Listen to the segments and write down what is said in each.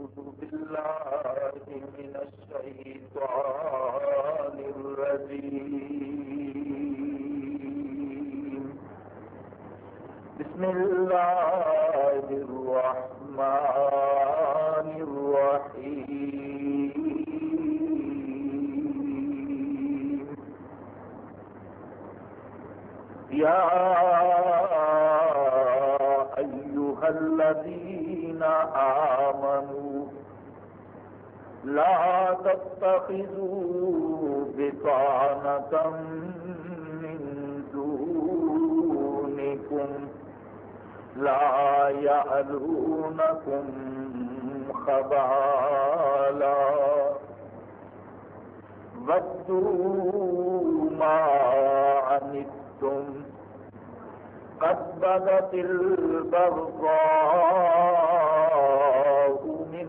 أعوذ بالله من الشيطان الرجيم بسم الله الرحمن الرحيم يا أيها الذين آمنوا لا تتخذوا بطعنة من دونكم لا يعلونكم خبالا ودوا ما عنتم قد بدت البغضاء من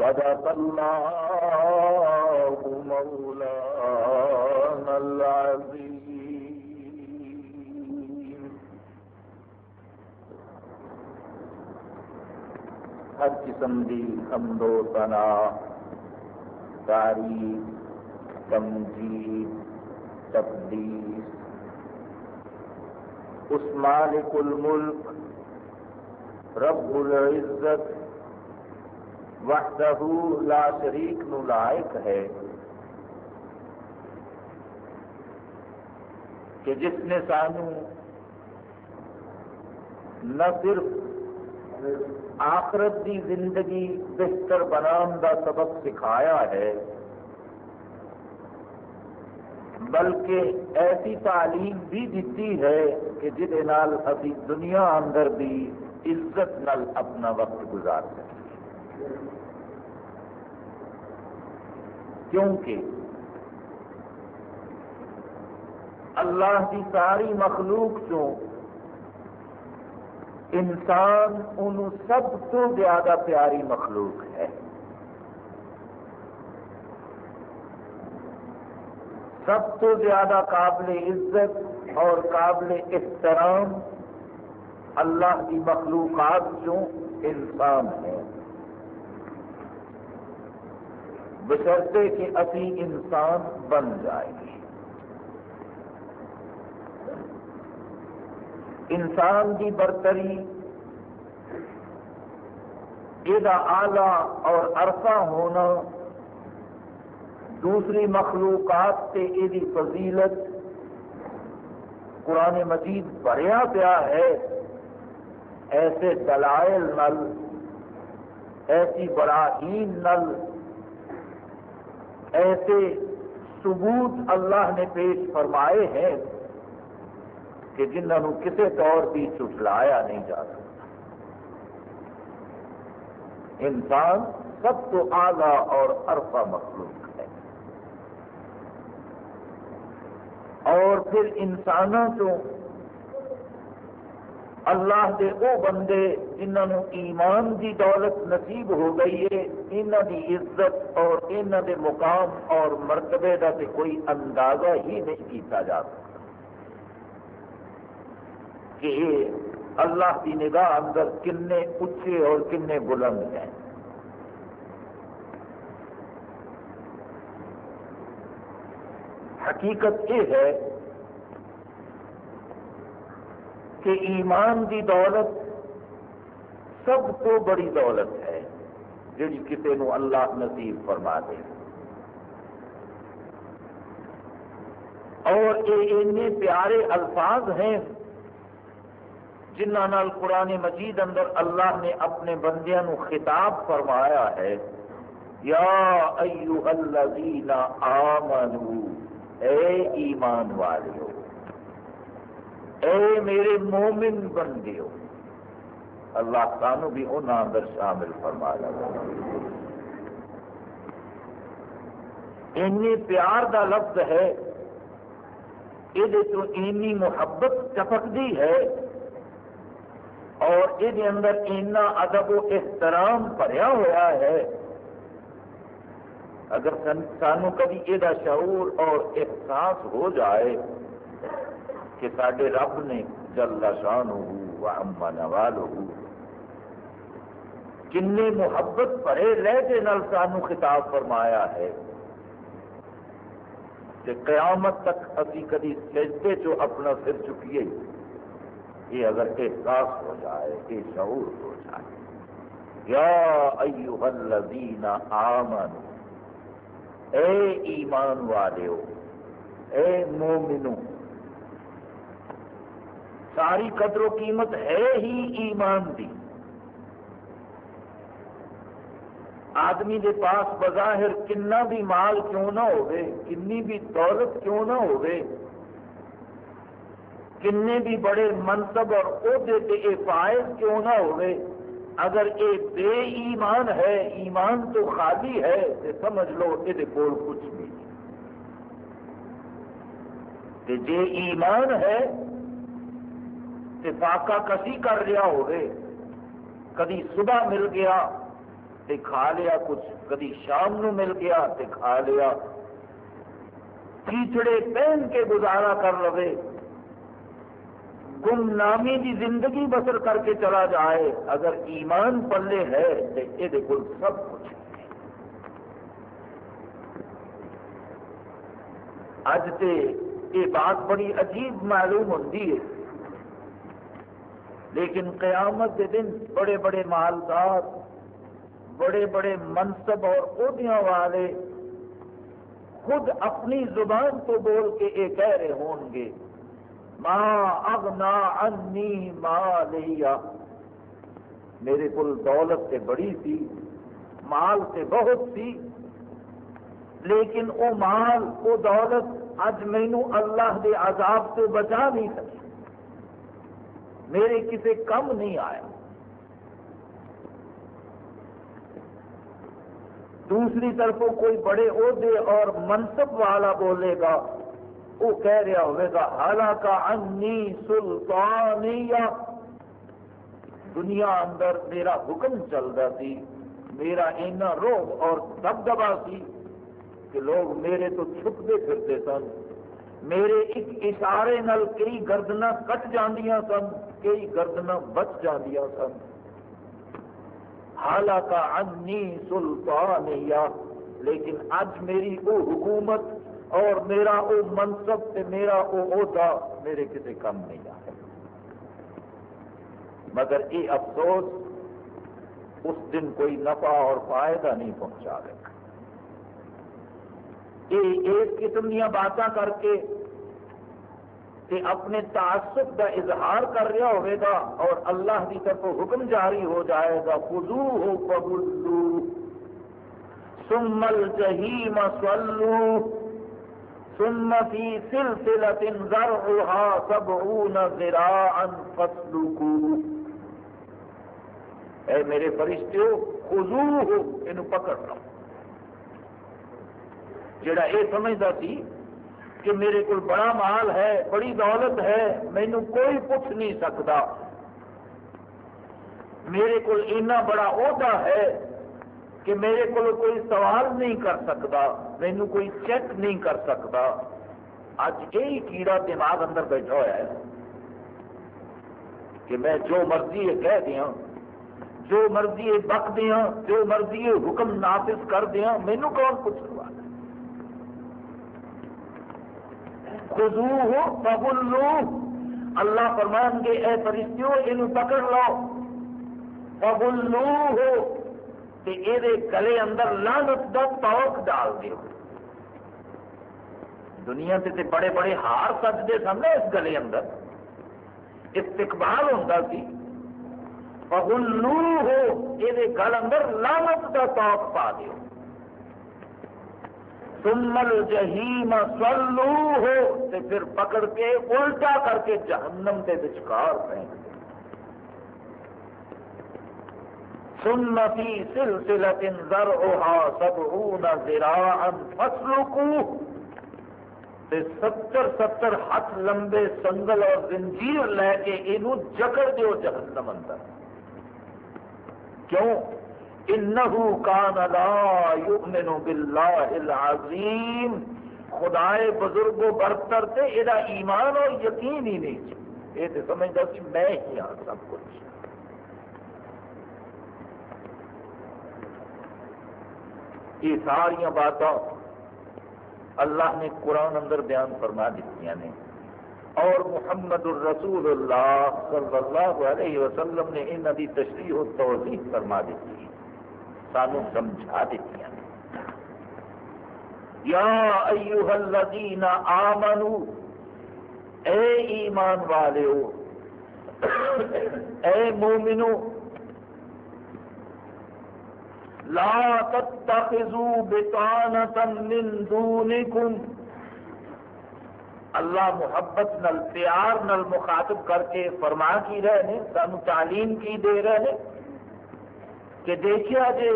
صدق الله مولانا العظيم. ہر قسم دی حمد و ثنا تعریف تمجید، تقدیس. اس مالک الملک، رب العزت وحدہ لا شریک نو لائق ہے۔ کہ جس نے سانو نہ صرف آخرت دی زندگی بہتر بنان دا سبق سکھایا ہے، بلکہ ایسی تعلیم بھی دیتی ہے کہ جہد ابھی دنیا اندر بھی عزت نال اپنا وقت گزار سکے۔ کیونکہ اللہ کی ساری مخلوق چوں انسان ان سب تو زیادہ پیاری مخلوق ہے۔ سب تو زیادہ قابل عزت اور قابل احترام اللہ کی مخلوقات جو انسان ہے بشرطے کہ ابھی انسان بن جائے۔ گی انسان کی برتری یہ آلہ اور عرصہ ہونا، دوسری مخلوقات سے یہ فضیلت قرآن مجید بھریا پیا ہے، ایسے دلائل نل، ایسی براہین نل ایسے ثبوت اللہ نے پیش فرمائے ہیں کہ جنہوں کسی طور بھی چٹلایا نہیں جا سکتا۔ انسان سب تو آگاہ اور عرفہ مخلوق ہے۔ اور پھر انسانوں کو اللہ کے وہ بندے جنہوں ایمان کی دولت نصیب ہو گئی ہے، انہوں کی عزت اور انہوں کے مقام اور مرتبے کا تو کوئی اندازہ ہی نہیں کیتا جا سکتا۔ کہ یہ اللہ کی نگاہ اندر کنے اچھے اور کنے بلند ہیں۔ حقیقت یہ ہے کہ ایمان کی دولت سب تو بڑی دولت ہے جی کسی نو اللہ نصیب فرما دے۔ اور یہ پیارے الفاظ ہیں جنہ نال قرآن مجید اندر اللہ نے اپنے بندیاں نو خطاب فرمایا ہے۔ یا ایوہ الذین آمنو، اے ایمان والے اے میرے مومن بندے ہو اللہ سانو بھی انہوں اندر شامل فرما لگا اینی پیار دا لفظ ہے یہ محبت چپکتی ہے، اور یہ اندر اینا ادب و احترام بھریا ہوا ہے۔ اگر سانو کبھی یہ شعور اور احساس ہو جائے کہ سڈے رب نے جل شان ہو اما نوال ہو کن محبت بھرے لہجے سانو خطاب فرمایا ہے کہ قیامت تک ابھی کدی سجدے چو اپنا سر چکیے، یہ اگر احساس ہو جائے، یہ شعور ہو جائے۔ یا ایوہ الذین آمنوا، اے ایمان والے اے مومنو، ساری قدر و قیمت ہے ہی ایمان دی۔ آدمی دے پاس بظاہر کنا بھی مال کیوں نہ ہوئے، کنی بھی دولت کیوں نہ ہوئے؟ کنے بھی بڑے منصب اور عہدے تے فائز کیوں نہ ہوئے؟ اگر یہ بے ایمان ہے، ایمان تو خالی ہے تو سمجھ لو یہ کول کچھ بھی تے جے ایمان ہے، تے فاقہ کسی کر رہا ہوئے، کدی صبح مل گیا تے کھا لیا، کچھ کدی شام نو مل گیا تے کھا لیا۔ کیچڑے پہن کے گزارا کر لوے۔ گم نامی کی زندگی بسر کر کے چلا جائے۔ اگر ایمان پلے ہے تو یہ سب کچھ اج سے یہ بات بڑی عجیب معلوم ہوتی ہے۔ لیکن قیامت کے دن بڑے بڑے مالدار بڑے بڑے منصب اور عہدیاں والے خود اپنی زبان تو بول کے یہ کہہ رہے ہون گے، ما اغنا انی مالیا میرے کو دولت سے بڑی سی، مال سے بہت سی، لیکن وہ مال، وہ دولت اج مینو اللہ دے عذاب سے بچا نہیں سکی۔ میرے کسی کم نہیں آیا۔ دوسری طرف کوئی بڑے عہدے اور منصب والا بولے گا، وہ کہہ رہا ہوئے گا حالانکہ انی سلطانیہ دنیا اندر میرا حکم چلتا سی، میرا اینا روح اور دبدبا سی کہ لوگ میرے تو چھپتے پھرتے سن، میرے ایک اشارے نل کئی گردنا کٹ جاندیاں سن، کئی گردنا بچ جاندیاں سن۔ حالانکہ انی سلطانیہ لیکن اج میری وہ حکومت اور میرا وہ منصب تے میرا وہ عہدہ میرے کسی کم نہیں آئے مگر یہ افسوس اس دن کوئی نفع اور فائدہ نہیں پہنچا رہا۔ یہ ایک قسم دیا باتاں کر کے تے اپنے تعصب کا اظہار کر رہا ہوئے گا اور اللہ کی طرف حکم جاری ہو جائے گا۔ خزو ہو قبولو سمل جہیم سلو ثم في سلسلة ذرعها سبعون ذراعا فاسلكوا اے میرے فرشتیو خضوه انو پکڑ لو۔ جڑا اے سمجھدا سی کہ میرے کو بڑا مال ہے، بڑی دولت ہے مینو کوئی پوچھ نہیں سکتا۔ میرے کو اتنا بڑا عہدہ ہے کہ میرے کو کوئی سوال نہیں کر سکتا مینو کوئی چیک نہیں کر سکتا۔ اج یہی کیڑا دماغ اندر بیٹھا ہوا ہے کہ میں جو مرضی یہ کہہ دیا جو مرضی یہ بک دیا جو مرضی یہ حکم نافذ کر دیا مینو کون پوچھ والا؟ خزو ہو اللہ فرمان کے اے فرشتیوں یہ پکڑ لو. ببل لو ہو گلے اندر لانت کا توک ڈال دیو. دنیا سے تے بڑے بڑے ہار سجتے سن اس گلے اندر. استقبال ہوتا سی. پہلو ہو یہ گل اندر لانت کا توک پا دیو. سمل جہیم سلو ہو تے پھر پکڑ کے الٹا کر کے جہنم کے وچکار پھینک ثم في سلسلة ذرعها سبعون ذراعا فاسلكوه ستر ستر ہاتھ لمبے سنگل اور زنجیر لے کے یہ جکڑ دیو جہنم اندر۔ کیوں؟ انہو کان لا یؤمن باللہ العظیم۔ خدائے بزرگ و برتر تے یہ ایمان اور یقین ہی نہیں یہ تو سمجھتا کہ میں ہی ہاں سب کچھ۔ یہ ساری باتیں اللہ نے قرآن اندر بیان فرما دیتی نے۔ اور محمد الرسول اللہ صلی اللہ علیہ وسلم نے انہوں کی تشریح و توضیح فرما دیتی۔ سانو سمجھا دیتی یا ایوہ الذین آمنو، اے ایمان والے اے مومنو، لا تتخذوا بطانة من دونكم اللہ محبت نل پیار نل مخاطب کر کے فرما کی رہے ہیں، سانو تعلیم کی دے رہے ہیں۔ کہ دیکھا جے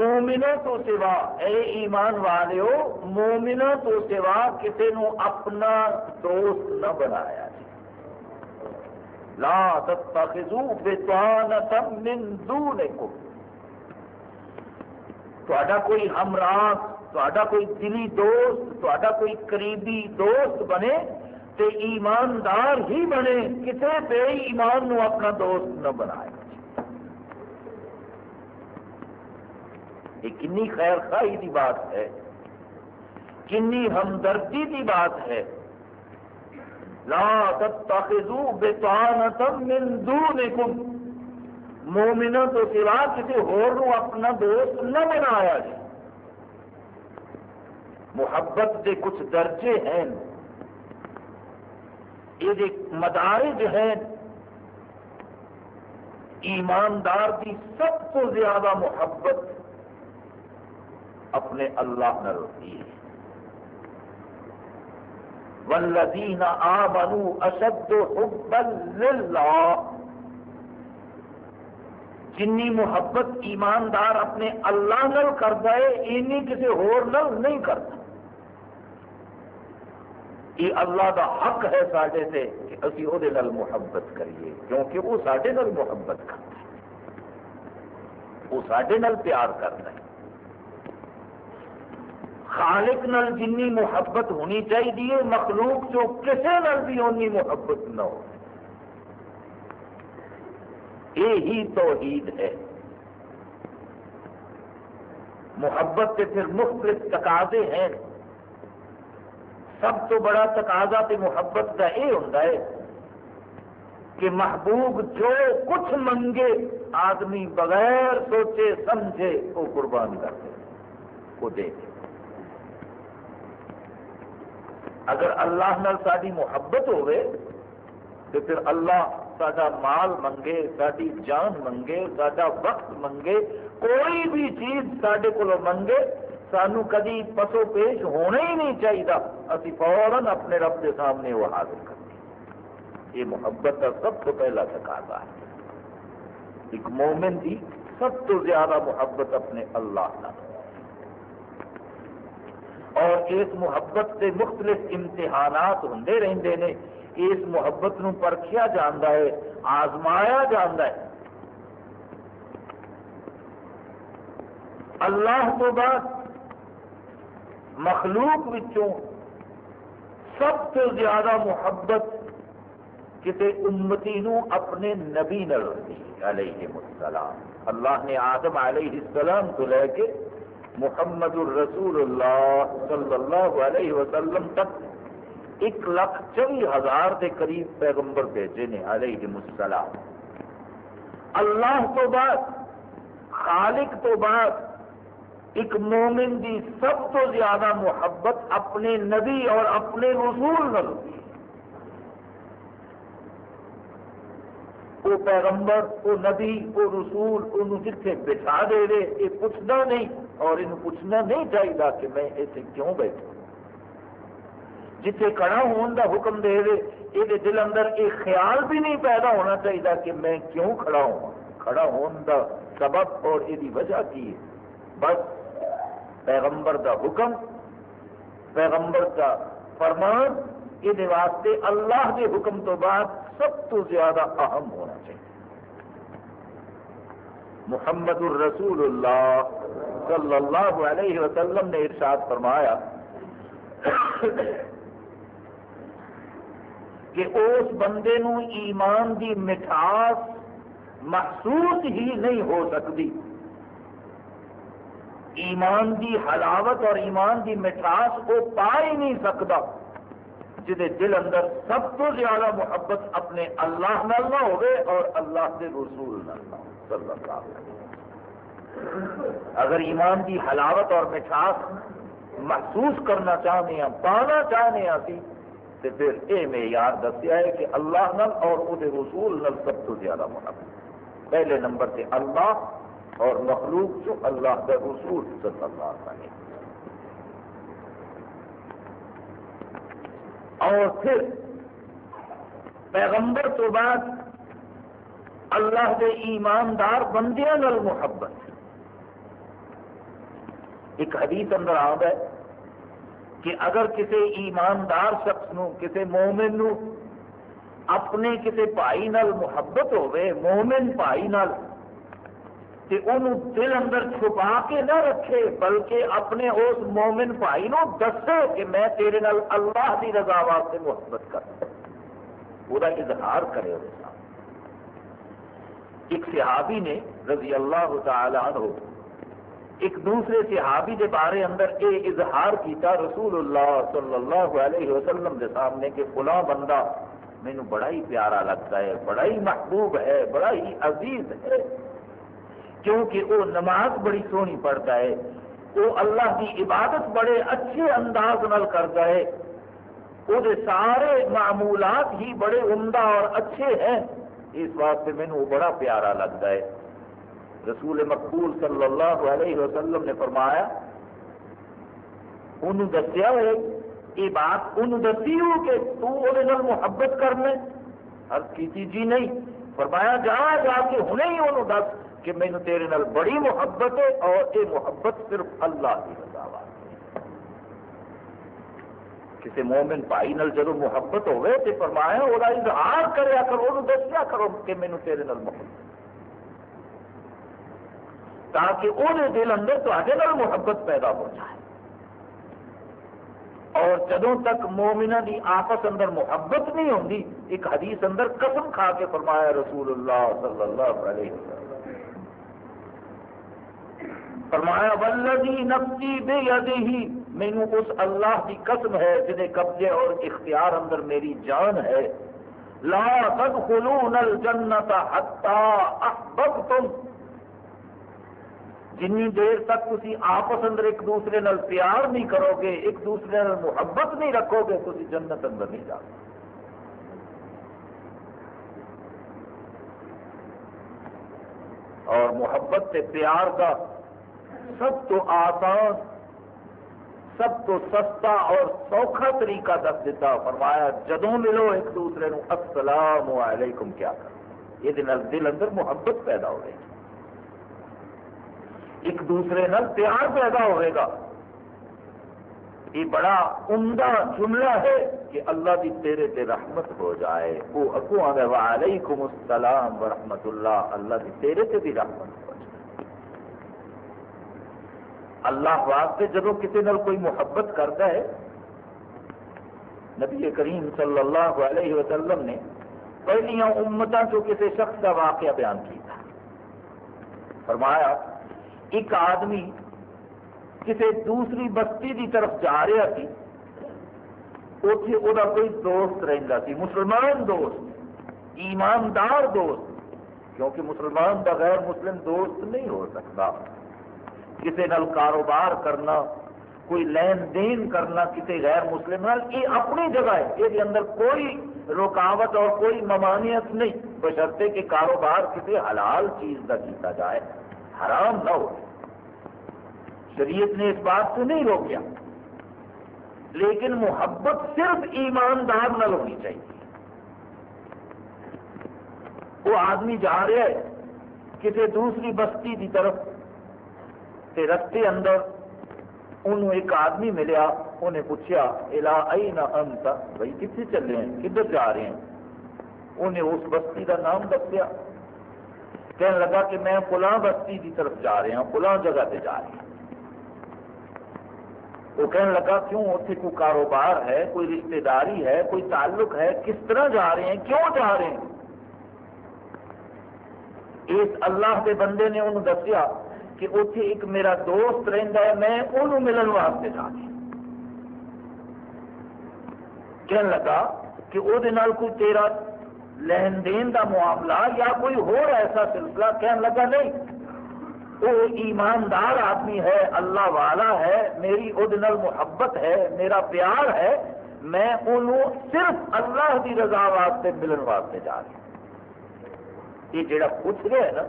مومنوں تو سوا، اے ایمان والے ہو مومنوں تو سوا کسی نو اپنا دوست نہ بنایا جی لا تتخذوا بطانة من دونكم تا کوئی ہمراہ تا کوئی دلی دوست تا کوئی قریبی دوست بنے تے ایماندار ہی بنے کسی بے ایمان نو اپنا دوست نہ بنائے۔ یہ کنی خیر خائی دی بات ہے، کنی ہمدردی دی بات ہے۔ لا تتخذوا بطانة من دونكم مومنوں تو سوا کسی ہور اپنا دوست نہ بنایا جائے۔ محبت کے کچھ درجے ہیں۔ یہ مدارج ہیں۔ ایماندار کی سب تو زیادہ محبت۔ اپنے اللہ نہ ہوتی ہے۔ والذین آمنوا اشد حبا للہ۔ جنی محبت ایماندار اپنے اللہ نل کرتا ہے، اینی کسی ہور نل نہیں کرتا۔ یہ اللہ دا حق ہے سارے سے کہ اسی وہ محبت کریے، کیونکہ وہ سارے نل محبت کرتا ہے۔ وہ سارے نل پیار کرتا ہے۔ خالق نل جنی محبت ہونی چاہیے، مخلوق جو کسی نل بھی اونی محبت نہ ہو۔ یہی توحید ہے۔ محبت کے پھر مختلف تقاضے ہیں۔ سب تو بڑا تقاضا تو محبت کا یہ ہوتا ہے کہ محبوب جو کچھ منگے، آدمی بغیر سوچے، سمجھے، وہ قربان کر دے، وہ دے دے۔ اگر اللہ نال ساری محبت ہوئے تو پھر اللہ سڈا مال منگے ساری جان منگے سڈا وقت منگے، کوئی بھی چیز سڈے کو منگے، سانو کدی پسو پیش ہونا ہی نہیں چاہیے ابھی فوراً اپنے رب کے سامنے وہ حاضر کرتے یہ محبت کا سب تو پہلا تقاضا ہے۔ ایک مومن کی سب تو زیادہ محبت اپنے اللہ کا اور اس محبت سے مختلف امتحانات ہوں رہتے ہیں اس محبت نو پرکھیا جانا ہے، آزمایا جانا ہے۔ اللہ تو بعد مخلوق وچوں سب تو زیادہ محبت کسی امتی نو اپنے نبی علیہ السلام۔ اللہ نے آدم علیہ السلام تو لے کے محمد الرسول اللہ صلی اللہ علیہ وسلم تک ایک لاکھ چوی ہزار کے قریب پیغمبر بھیجے نے علیہ السلام۔ اللہ تو بعد، خالق تو بعد، ایک مومن دی سب تو زیادہ محبت اپنے نبی اور اپنے رسول نل وہ پیغمبر وہ نبی وہ رسول انہوں جتنے بٹھا دے رہے یہ پوچھنا نہیں، اور انہوں پوچھنا نہیں چاہیے کہ میں اسے کیوں بیٹھوں۔ جتنے کڑا ہون دا حکم دے دے، یہ دل اندر یہ خیال بھی نہیں پیدا ہونا چاہیے کہ میں کیوں کھڑا ہوں۔ کھڑا ہون دا سبب اور یہ وجہ کی ہے۔ بس پیغمبر دا حکم، پیغمبر کا فرمان یہ واسطے اللہ کے حکم تو بعد سب تو زیادہ اہم ہونا چاہیے۔ محمد الرسول اللہ صلی اللہ علیہ وسلم نے ارشاد فرمایا کہ اس بندے نو ایمان دی مٹھاس محسوس ہی نہیں ہو سکتی۔ ایمان دی حلاوت اور ایمان دی مٹھاس وہ پا ہی نہیں سکتا۔ جہے دل اندر سب تو زیادہ محبت اپنے اللہ نال نہ ہوئے اور اللہ کے رسول نال نہ صلی اللہ علیہ اگر ایمان کی حلاوت اور مٹھاس محسوس کرنا چاہتے ہیں پانا چاہتے ہیں تو پھر یہ معیار دسیا ہے کہ اللہ نل اور وہ رسول نل سب تو زیادہ محبت۔ پہلے نمبر سے اللہ اور مخلوق جو اللہ کا رسول، صلی اللہ علیہ وسلم۔ اور پھر پیغمبر تو بعد اللہ کے ایماندار بندیاں نل محبت۔ ایک حدیث اندر آ ہے کہ اگر کسی ایماندار شخص نو، کسی مومن نو اپنے کسی بھائی نال محبت ہوئے مومن بھائی نال کہ انہوں دل اندر چھپا کے نہ رکھے، بلکہ اپنے اس مومن بھائی نو دسے کہ میں تیرے نال اللہ کی رضا واسطے محبت کر وہ اظہار کرے وہ ایک صحابی نے رضی اللہ تعالی عنہ، ایک دوسرے صحابی کے بارے اندر یہ اظہار کیتا رسول اللہ صلی اللہ علیہ وسلم کے سامنے کہ فلاں بندہ مینو بڑا ہی پیارا لگتا ہے، بڑا ہی محبوب ہے، بڑا ہی عزیز ہے۔ کیونکہ وہ نماز بڑی سونی پڑھتا ہے، وہ اللہ کی عبادت بڑے اچھے انداز نل کرتا ہے۔ وہ سارے معمولات ہی بڑے عمدہ اور اچھے ہیں۔ اس واسطے مینو بڑا پیارا لگتا ہے۔ رسول مقبول صلی اللہ علیہ وسلم نے فرمایا، انہوں دسیا ہے، یہ بات انہوں دسی ہو کہ تو وہ محبت کرنا عرض کی جی نہیں۔ فرمایا، جا جا کے ہنے ہی انہوں دس۔ کہ مینو تیرے نال بڑی محبت ہے اور یہ محبت صرف اللہ کی رضا کسی مومن بھائی نال جب محبت ہوئے تو فرمایا وہ اظہار کریا کرو وہ دسیا کرو کہ مینو تیرے نال محبت تاکہ وہ دل اندر تے محبت پیدا ہو جائے۔ اور جدوں تک مومنا کی آپس اندر محبت نہیں ہوتی ایک حدیث اندر قسم کھا کے فرمایا رسول اللہ صلی اللہ علیہ وسلم۔ فرمایا ولدی نفسی بے ہی مینو اس اللہ کی قسم ہے جنہیں قبضے اور اختیار اندر میری جان ہے. لا تدخلون الجنت حتی احببتم۔ جنی دیر تک تھی آپس اندر ایک دوسرے نال پیار نہیں کرو گے ایک دوسرے نال محبت نہیں رکھو گے تھی جنت اندر نہیں جا اور محبت سے پیار کا سب تو آسان، سب تو سستا اور سوکھا طریقہ دس دیتا، فرمایا، جدوں ملو ایک دوسرے نو السلام علیکم، کیا کر یہ دل اندر محبت پیدا ہو رہی ایک دوسرے نال پیار پیدا ہوئے گا۔ یہ بڑا عمدہ جملہ ہے کہ اللہ کی تیرے تے رحمت ہو جائے۔ وہ اگو آگے وعلیکم السلام ورحمت اللہ۔ اللہ کی تیرے تے بھی رحمت ہو جائے۔ اللہ واسطے جب کسی نال کوئی محبت کرتا ہے، نبی کریم صلی اللہ علیہ وسلم نے پہلیاں امتوں چو کسی شخص کا واقعہ بیان کیا فرمایا، ایک آدمی کسی دوسری بستی کی طرف جا رہا سی اتنے وہ کوئی دوست رہتا سی، مسلمان دوست، ایماندار دوست، کیونکہ مسلمان بغیر مسلم دوست نہیں ہو سکتا۔ کسی نال کاروبار کرنا، کوئی لین دین کرنا کسی غیر مسلم نال، یہ اپنی جگہ ہے، یہ اندر کوئی رکاوٹ اور کوئی ممانعت نہیں بشرطے کہ کاروبار کسی حلال چیز کا کیتا جائے، حرام نہ ہو۔ شریعت نے اس بات سے نہیں روکیا، لیکن محبت صرف ایماندار نہ ہونی چاہیے۔ وہ آدمی جا رہا ہے کسی دوسری بستی کی طرف تے رستے اندر انہوں ایک آدمی ملیا انہیں پوچھا الا ائی نہ انت؟ بھائی کتنے چلے ہیں؟ کدھر جا رہے ہیں؟ انہیں اس بستی کا نام دسیا۔ کہنے لگا کہ میں فلاں بستی کی طرف جا رہا ہوں، فلاں جگہ سے جا رہا ہوں۔ وہ کہنے لگا، کیوں اتنے کوئی کاروبار ہے، کوئی رشتہ داری ہے، کوئی تعلق ہے؟ کس طرح جا رہے ہیں؟ کیوں جا رہے ہیں؟ اس اللہ کے بندے نے انہوں دسیا کہ اتنے ایک میرا دوست رہتا ہے، میں انہوں ملن واسطے جا رہا کہنے لگا کہ وہ کوئی تیرا لین دین کا معاملہ یا کوئی اور ایسا سلسلہ؟ کہنے لگا، نہیں وہ ایماندار آدمی ہے، اللہ والا ہے، میری وہ محبت ہے، میرا پیار ہے، میں انہوں صرف اللہ کی رضا واسطے ملن واسطے جا رہا ہوں۔ یہ جڑا پوچھ رہا ہے نا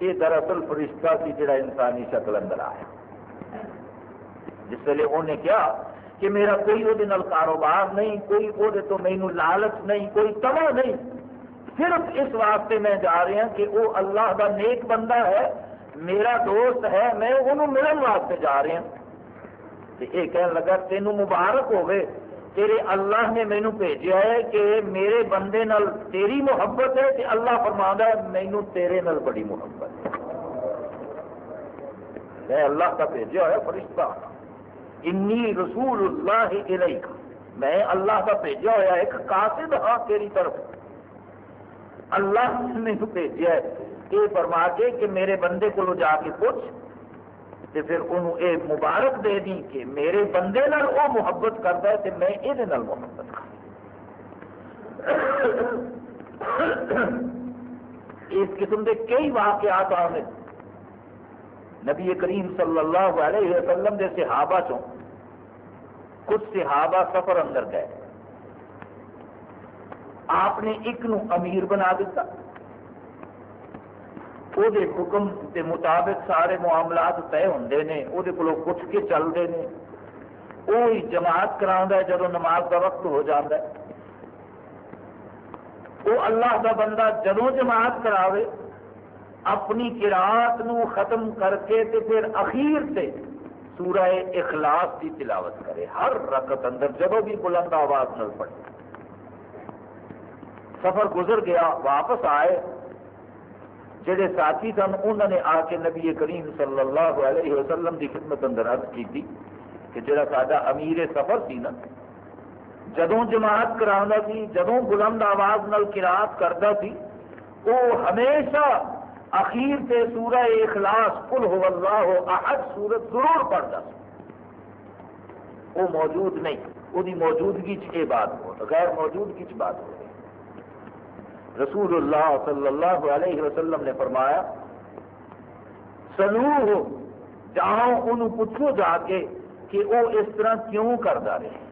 یہ دراصل فرشتہ سی جڑا انسانی شکل اندر آیا۔ جس ویلے انہیں کیا کہ میرا کوئی وہ کاروبار نہیں، کوئی وہ مینو لالچ نہیں، کوئی تما نہیں۔ صرف اس واسطے میں جا رہا کہ وہ اللہ کا نیک بندہ ہے، میرا دوست ہے، میں انہوں ملن واسطے جا رہا ہوں۔ یہ کہنے لگا تینوں مبارک ہوگئے تیرے اللہ نے مینو بھیجا ہے کہ میرے بندے نال تیری محبت ہے کہ اللہ فرما ہے مینو تیرے نال بڑی محبت ہے۔ میں اللہ کا بھیجا ہے فرشتہ ہاں۔ انی رسول اللہ علیہ میں اللہ کا بھیجا ہوا ایک قاصد ہاں تیری طرف۔ اللہ نے مینو بھیجا ہے۔ یہ فرما کے کہ میرے بندے کو جا کے پوچھ۔ تو پھر انہوں اے مبارک دے دی کہ میرے بندے نال وہ محبت کرتا ہے تو میں یہ محبت کر اس قسم کے کئی واقعات آنے نبی کریم صلی اللہ علیہ وسلم کے صحابہ چوں کچھ صحابہ سفر اندر گئے۔ آپ نے ایک نو امیر بنا دیتا۔ وہ حکم کے مطابق سارے معاملات طے ہوں نے وہ پوچھ کے چلتے ہیں وہی جماعت کرا جب نماز کا وقت ہو جاتا ہے وہ اللہ کا بندہ جدو جماعت کراوے اپنی کراط نو ختم کر کے تے پھر اخیر سے سورہ اخلاص کی تلاوت کرے ہر رقط اندر جدو بھی بلند آواز نل پڑے سفر گزر گیا واپس آئے جڑے ساتھی سن، انہوں نے آ کے نبی کریم صلی اللہ علیہ وسلم کی خدمت اندر عرض کی تھی کہ جڑا سا امیر سفر سی نا، جدوں جماعت کرا سی، جدوں بلند آواز نال کراط کرتا سی وہ ہمیشہ اخیر سے سورہ اخلاص کل ہو اللہ ہو احد سورت ضرور پڑھتا سی۔ وہ موجود نہیں وہ موجودگی چ بات ہو، غیر موجودگی چ بات ہو۔ رسول اللہ صلی اللہ علیہ وسلم نے فرمایا سلو جاؤ ان پوچھو جا کے کہ وہ اس طرح کیوں کرتا رہے؟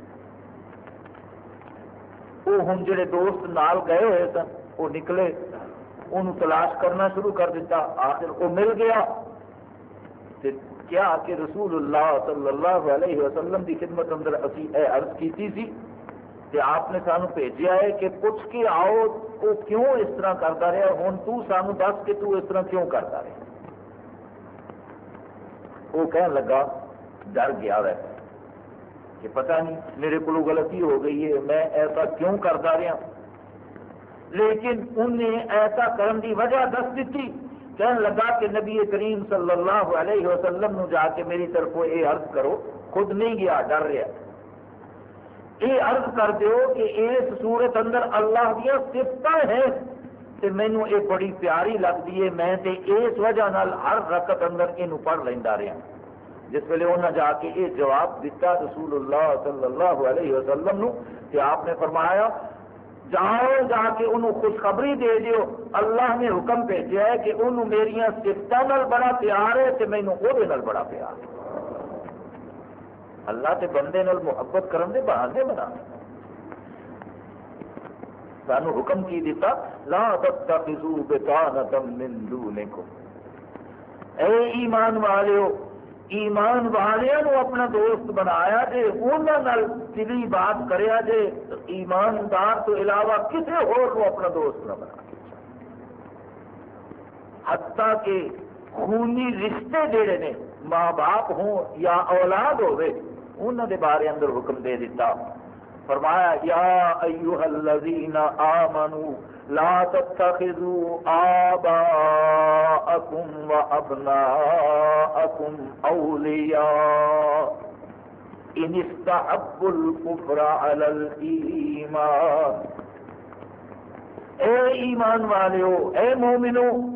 وہ ہوں جڑے دوست نال گئے ہوئے سن، وہ نکلے، ان تلاش کرنا شروع کر دیتا آخر وہ مل گیا۔ کیا کہ رسول اللہ صلی اللہ علیہ وسلم کی خدمت اندر اسی اے عرض کی تھی کہ آپ نے سانو بھیجا ہے کہ پوچھ کے آؤ وہ کیوں اس طرح کرتا رہا ہوں تو سانو دس کہ تو اس طرح کیوں کرتا رہا وہ کہنے لگا، ڈر گیا ہے کہ پتہ نہیں میرے کو غلطی ہو گئی ہے، میں ایسا کیوں کرتا رہا؟ لیکن انہیں ایسا کرنے کی وجہ دس دیتی۔ کہنے لگا کہ نبی کریم صلی اللہ علیہ وسلم نو جا کے میری طرف یہ عرض کرو، خود نہیں گیا، ڈر رہا۔ یہ عرض کر دیو کہ اس صورت اندر اللہ دیا سفت ہیں تے مینو یہ بڑی پیاری لگتی ہے، میں تے اس وجہ نال ہر رقط اندر یہ پڑھ لینا رہا۔ جس ویلے انہیں جا کے یہ جواب دیتا رسول اللہ صلی اللہ علیہ وسلم نو کہ آپ نے فرمایا، جاؤ جا کے انہوں خوشخبری دے دیو، اللہ نے حکم بھیجا ہے کہ انہوں میری سفتوں بڑا پیار ہے تے مینو وہ بڑا پیار ہے۔ اللہ کے بندے نال محبت کرن دے بہانے بنا۔ سانو حکم کی دیتا لا تتخذوا بطانة من دونکم۔ اے ایمان والے ایمان والوں اپنا دوست بنایا جے انہوں دلی بات کریا جے، ایماندار تو علاوہ کسی ہور اپنا دوست نہ بنا۔ حتیٰ کہ خونی رشتے جڑے نے، ماں باپ ہوں یا اولاد ہوئے انہوں دے بارے اندر حکم دے دیتا فرمایا، یا ایوہ الذین آمنوا لا تتخذوا آباءکم و ابناءکم اولیاء۔ ان استحب الكفر علی الایمان۔ اے ایمان والے اے مومنو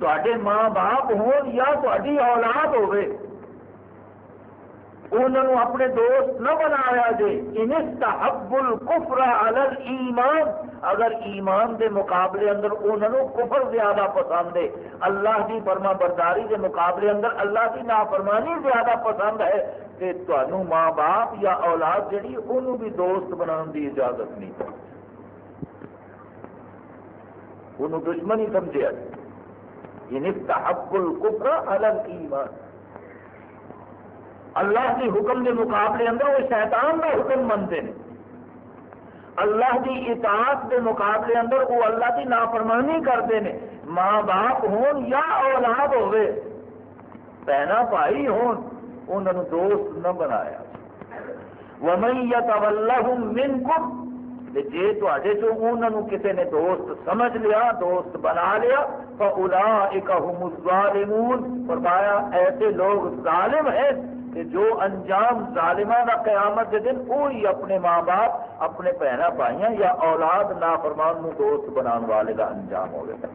تے ماں باپ ہون یا تاری اولاد ہوئے انہوں اپنے دوست نہ بنایا جے۔ انستحب الکفر علی ایمان اگر ایمان دے مقابلے اندر انہوں کفر زیادہ پسند ہے، اللہ کی فرما برداری دے مقابلے اندر اللہ کی نافرمانی زیادہ پسند ہے کہ تمہوں ماں باپ یا اولاد جڑی انہوں بھی دوست بنانے کی اجازت نہیں۔ انہوں دشمن ہی سمجھا انستحب الکفر علی ایمان اللہ کے حکم کے مقابلے اندر وہ شیطان کا حکم منتے ہیں۔ اللہ کی اطاعت کے مقابلے اندر وہ اللہ کی نافرمانی کرتے ہیں۔ ماں باپ ہون یا اولاد ہوئے پہنا بھائی ہون انہوں دوست نہ بنایا۔ ومن يتولهم منكم جی تے انہوں کسی نے دوست سمجھ لیا، دوست بنا لیا فاولئک هم الظالمون۔ فرمایا، ایسے لوگ ظالم ہیں کہ جو انجام ظالمہ کا قیامت کے دن وہی اپنے ماں باپ، اپنے بہن بھائیاں یا اولاد نافرمان نو دوست بنا والے کا انجام ہوگا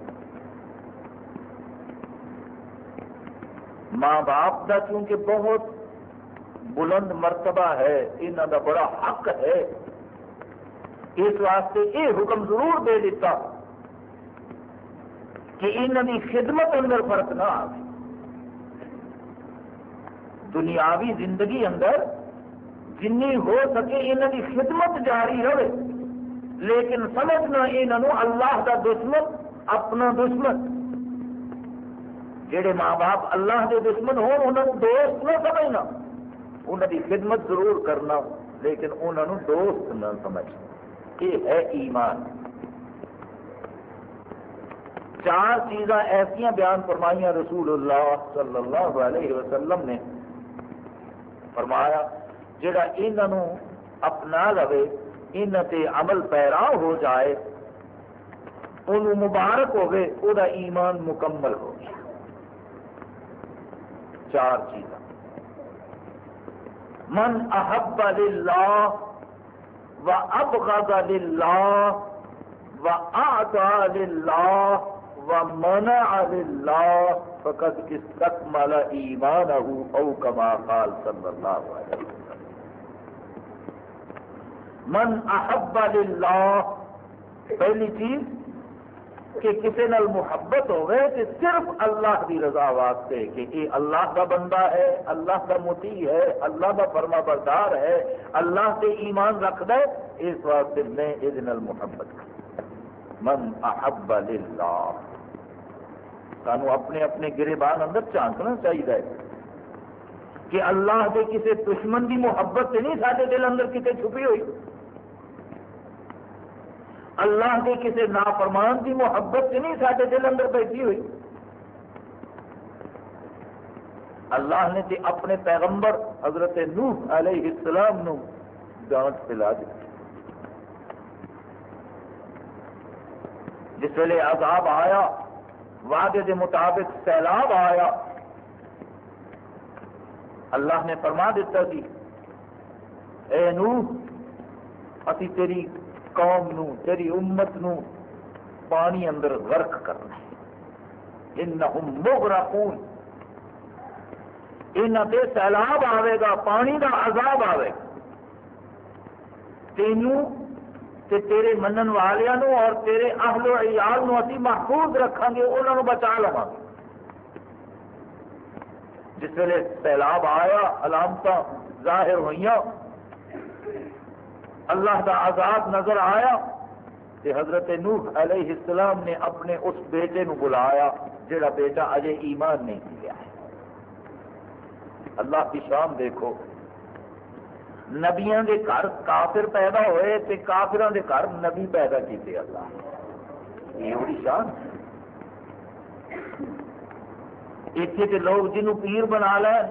ماں باپ کا چونکہ بہت بلند مرتبہ ہے انہوں کا بڑا حق ہے۔ اس واسطے یہ حکم ضرور دے دیتا کہ انہوں کی خدمت اندر فرق نہ آئے دنیاوی زندگی اندر جن ہو سکے انہوں کی خدمت جاری رہے۔ لیکن سمجھنا یہاں اللہ کا دشمن، اپنا دشمن۔ جہے ماں باپ اللہ کے دشمن ہو دوست نہ سمجھنا۔ انہوں کی خدمت ضرور کرنا۔ لیکن انہوں دوست نہ سمجھنا۔ یہ ہے ایمان۔ چار چیزاں ایسا بیان فرمائیاں رسول اللہ صلی اللہ علیہ وسلم نے۔ فرمایا، جڑا انہوں اپنا لو ان عمل پیرا ہو جائے ان مبارک ہوگے وہ ایمان مکمل ہو گیا۔ چار چیزاں۔ من احب للہ و ابغض للہ و اعطى للہ و منع للہ فقط استکمل ایمانه او کما قال صلی اللہ علیہ وسلم. من احب للہ، پہلی چیز کہ کسی نال محبت ہوئے کہ صرف اللہ کی رضا واسطے کہ یہ اللہ کا بندہ ہے، اللہ کا متی ہے، اللہ کا فرما بردار ہے، اللہ سے ایمان رکھد ہے، اس واسطے میں یہ محبت کر من احب للہ۔ سانو اپنے اپنے گربان اندر جھانکنا چاہیے کہ اللہ کے کسی دشمن کی محبت سے نہیں سارے دل اندر کسی چھپی ہوئی۔ اللہ کے کسی نافرمان کی محبت سے نہیں سارے دل اندر بیٹھی ہوئی۔ اللہ نے تے اپنے پیغمبر حضرت نوح علیہ السلام نو ڈانٹ پلا دی۔ جس ویلے عذاب آیا وعدے کے مطابق سیلاب آیا۔ اللہ نے فرما دیتا کہ اے نوح، اسی تیری قوم نو، تیری امت نو پانی اندر غرق کرنا انہم مغرقون۔ انہ تے سیلاب آئے گا، پانی کا عذاب آئے گا۔ تینوں تے تیرے منن والوں اور تیرے اہل و عیال نو اسی محفوظ رکھا گے انہوں نے بچا لوا گے۔ جس ویلے سیلاب آیا علامت ظاہر ہوئی اللہ کا عذاب نظر آیا کہ حضرت نوح علیہ السلام نے اپنے اس بیٹے نو بلایا جڑا بیٹا اجے ایمان نہیں کیا ہے۔ اللہ کی شان دیکھو نبیا کے گھر کافر پیدا ہوئے تے کافران کے گھر نبی پیدا کیتے اللہ۔ یہ بڑی شان۔ اتنے تو لوگ جنہوں پیر بنا لین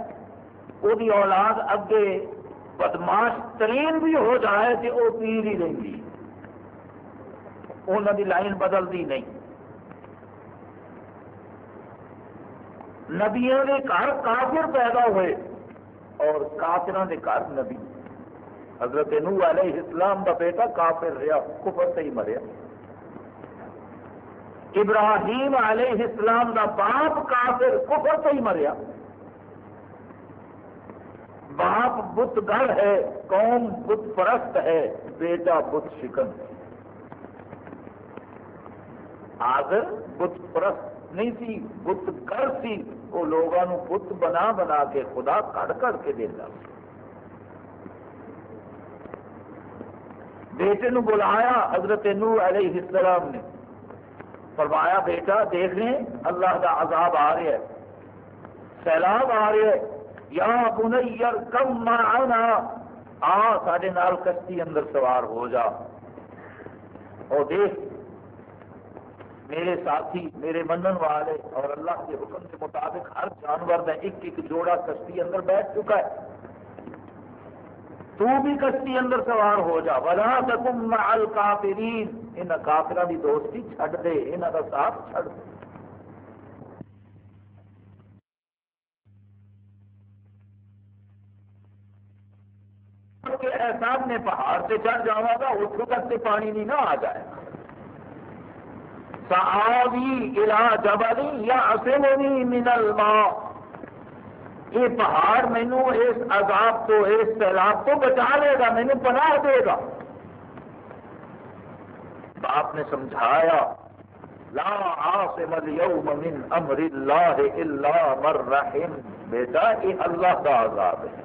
وہ اولاد اگے بدماش ترین بھی ہو جائے تو وہ پیر ہی رہی انہوں کی لائن بدلتی نہیں۔ نبیا کے گھر کافر پیدا ہوئے اور کافر کے گھر نبی۔ حضرت نو علیہ اسلام کا بیٹا کافر رہا، کفر سے ہی مریا۔ ابراہیم علیہ السلام کا باپ کافر، کفر سے ہی مریا۔ باپ بت گڑھ ہے، قوم بت پرست ہے، بیٹا بت شکن۔ آگر بت پرست نہیں سی، بت گڑھ سی، وہ لوگوں بت بنا بنا کے خدا کڑ کڑ کے دینا بیٹے نو بلایا حضرت نو علیہ السلام نے۔ فرمایا، بیٹا، دیکھ لیں، اللہ کا عذاب آ رہا ہے۔ سیلاب آ رہا ہے۔ یا بنیر کم معنا۔ آ سارے نال کشتی اندر سوار ہو جا۔ اور دیکھ، میرے ساتھی، میرے منن والے اور اللہ کے حکم کے مطابق ہر جانور کا ایک ایک جوڑا کشتی اندر بیٹھ چکا ہے۔ تو بھی کشتی اندر سوار ہو جا۔ ولا تکم مع الکافرین ان کافرہ دی دوستی چھڑ دے۔ انہاں دا ساتھ چھڑ دے۔ کہ سامنے پہاڑ سے چڑھ جاؤں گا اتوں تک سے پانی نہیں نہ آ جائے۔ ساوی الا جبلی یا اسمنی من الماء۔ یہ پہاڑ مینو اس عذاب تو، اس سیلاب تو بچا لے گا، مینو پناہ دے گا۔ باپ نے سمجھایا، لا عاصم اليوم من امر اللہ الا من رحم۔ بیٹا، یہ اللہ کا عذاب ہے۔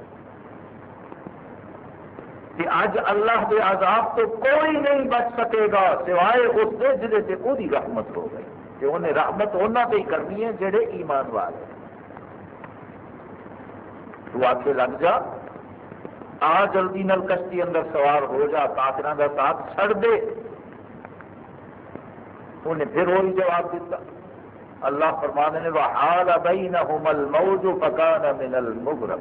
کہ اج اللہ کے عذاب تو کوئی نہیں بچ سکے گا سوائے اس سے جہے سے وہی رحمت ہو گئی۔ کہ انہیں رحمت انہوں سے ہی کرنی ہے جہے ایمان والے۔ تو آ کے لگ جا۔ آ جلدی نل کشتی اندر سوار ہو جا کافر کا ساتھ چھڑ دے۔ انہیں پھر وہی جواب دیتا اللہ فرما نے، وحال بینہم الموج فکان من المغرب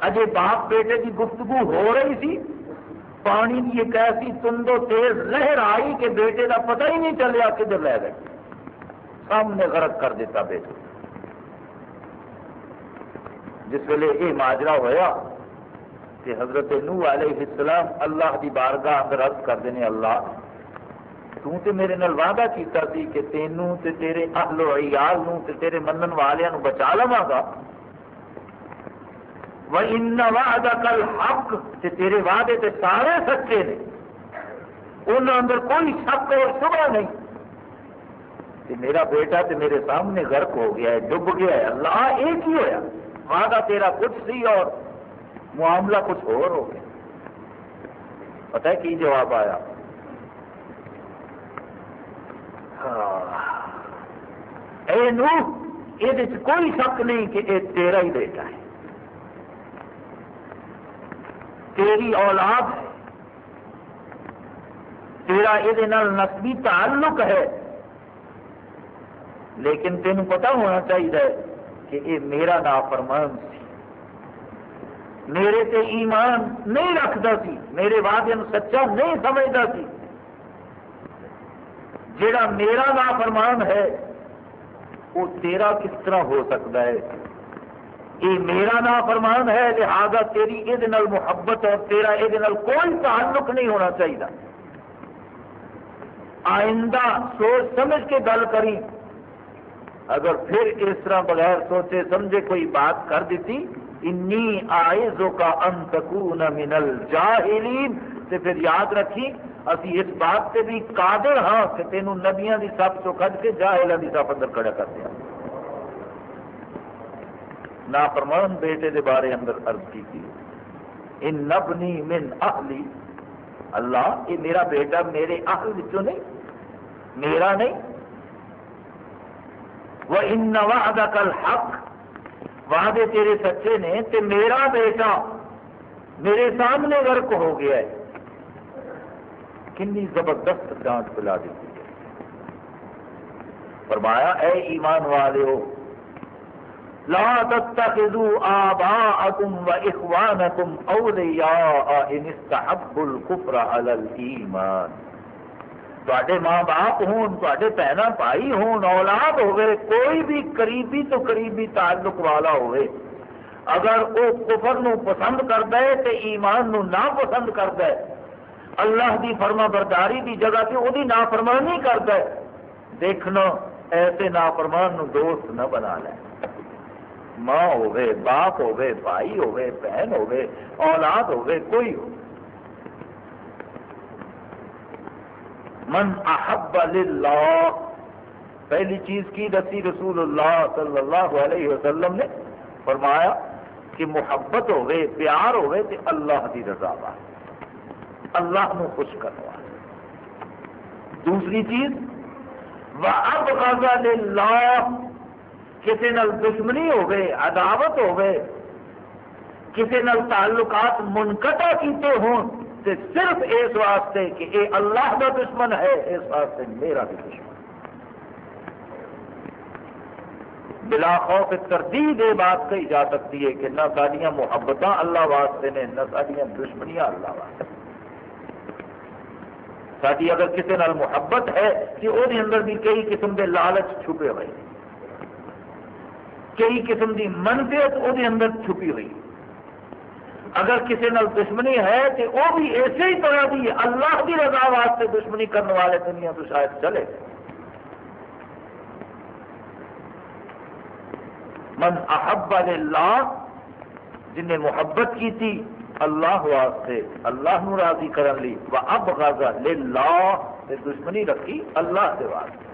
اجے باپ بیٹے کی گفتگو ہو رہی تھی۔ پانی کی ایک ایسی تندو تیز لہر آئی کہ بیٹے کا پتہ ہی نہیں چلیا کدھر لے گئے۔ سامنے غرق کر دیتا بیٹے جس ویلے یہ ماجرا ہوا کہ حضرت نو علیہ السلام اللہ کی بارگاہ اندر عرض کرتے ہیں اللہ، تو تے میرے نال وعدہ کیتا سی کہ تینوں تے تیرے اہل و عیال نو تے تیرے منن والیاں نو بچا لواں گا وَإِنَّ وَعْدَكَ الْحَقِّ، تے تیرے وعدے تے سارے سچے نے۔ انہاں اندر کوئی شک اور شبہ نہیں۔ کہ میرا بیٹا تے میرے سامنے غرق ہو گیا ہے، ڈب گیا ہے، اللہ، ایک ہی ہویا۔ وعدہ تیرا کچھ سی اور معاملہ کچھ اور ہو گیا۔ پتہ ہے کی جواب آیا؟ ہاں۔ اے نو یہ کوئی شک نہیں کہ یہ تیرا ہی بیٹا ہے۔ تیری اولاد ہے۔ تیرا یہ نسبی تعلق ہے۔ لیکن تین پتا ہونا چاہیے۔ کہ یہ میرا نافرمان سی۔ میرے تے ایمان نہیں رکھتا سی۔ میرے وعدے سچا نہیں سمجھتا سی۔ جڑا میرا نافرمان ہے وہ تیرا کس طرح ہو سکتا ہے؟ یہ میرا نافرمان ہے، لہذا تیری یہ محبت اور تیرا یہ کوئی تعلق نہیں ہونا چاہیے آئندہ سوچ سمجھ کے گل کری اگر پھر اس طرح بغیر سوچے سمجھے کوئی بات کر دیتی، انی آئزو کا انتقون من الجاہلین سے پھر یاد رکھی، اسی اس بات سے بھی قادر ہاں کہ تینوں نبیاں دی سب تو کھج کے جاہلوں دی سب اندر کھڑا کر دیا۔ نافرمان بیٹے دے بارے اندر عرض کی تھی، ان نبنی من اہلی اللہ، یہ میرا بیٹا میرے اہل وچوں نہیں، میرا نہیں وہ ان وعدہ کل حق وعدے تیرے سچے نے تے میرا بیٹا میرے سامنے غرق ہو گیا ہے۔ کنی زبردست ڈانٹ پلا دیتی ہے فرمایا، اے ایمان والے ہو، لا تتخذوا آباءكم وإخوانكم أولياء إن استحبوا الكفر على الإيمان تے ماں باپ ہون تے بہن بھائی ہون اولاد ہوئے کوئی بھی قریبی تو قریبی تعلق والا ہوئے اگر وہ کفر نو پسند کرتا ہے تو ایمان نو نہ پسند کرتا ہے اللہ دی فرما برداری دی جگہ سے وہ نافرمانی کرتا ہے دیکھنا ایسے نافرمان نو دوست نہ بنا لے ماں ہوئے باپ ہوئے بھائی ہوئے بہن ہوئے اولاد ہوئے کوئی ہو من احب للہ۔ پہلی چیز کی دسی رسول اللہ صلی اللہ علیہ وسلم نے فرمایا کہ محبت ہوئے، پیار ہوئے تو اللہ کی رضا بات اللہ نو خوش کروا۔ دوسری چیز اب غزہ کسی نال دشمنی ہوئے، عداوت ہوئے، کسی نال تعلقات منقطع کیتے ہون۔ تے صرف اس واسطے کہ اے اللہ کا دشمن ہے، اس واسطے میرا بھی دشمن بلا خوف تردید یہ بات کہی جا سکتی ہے کہ نہ سڈیا محبت اللہ واسطے نے، نہ سڈیا دشمنیاں اللہ واسطے ساری اگر کسی نال محبت ہے کہ وہ اندر بھی کئی قسم کے لالچ چھپے ہوئے کئی قسم کی منفیت وہ اندر چھپی ہوئی۔ اگر کسی نال دشمنی ہے تو وہ بھی اسی طرح کی اللہ کی رضا واسطے دشمنی کرنے والے دنیا تو شاید چلے۔ من احب اللہ جن نے محبت کی تھی اللہ واسطے، اللہ نو راضی کرن لی، و اب غازا للہ، تے دشمنی رکھی اللہ کے واسطے۔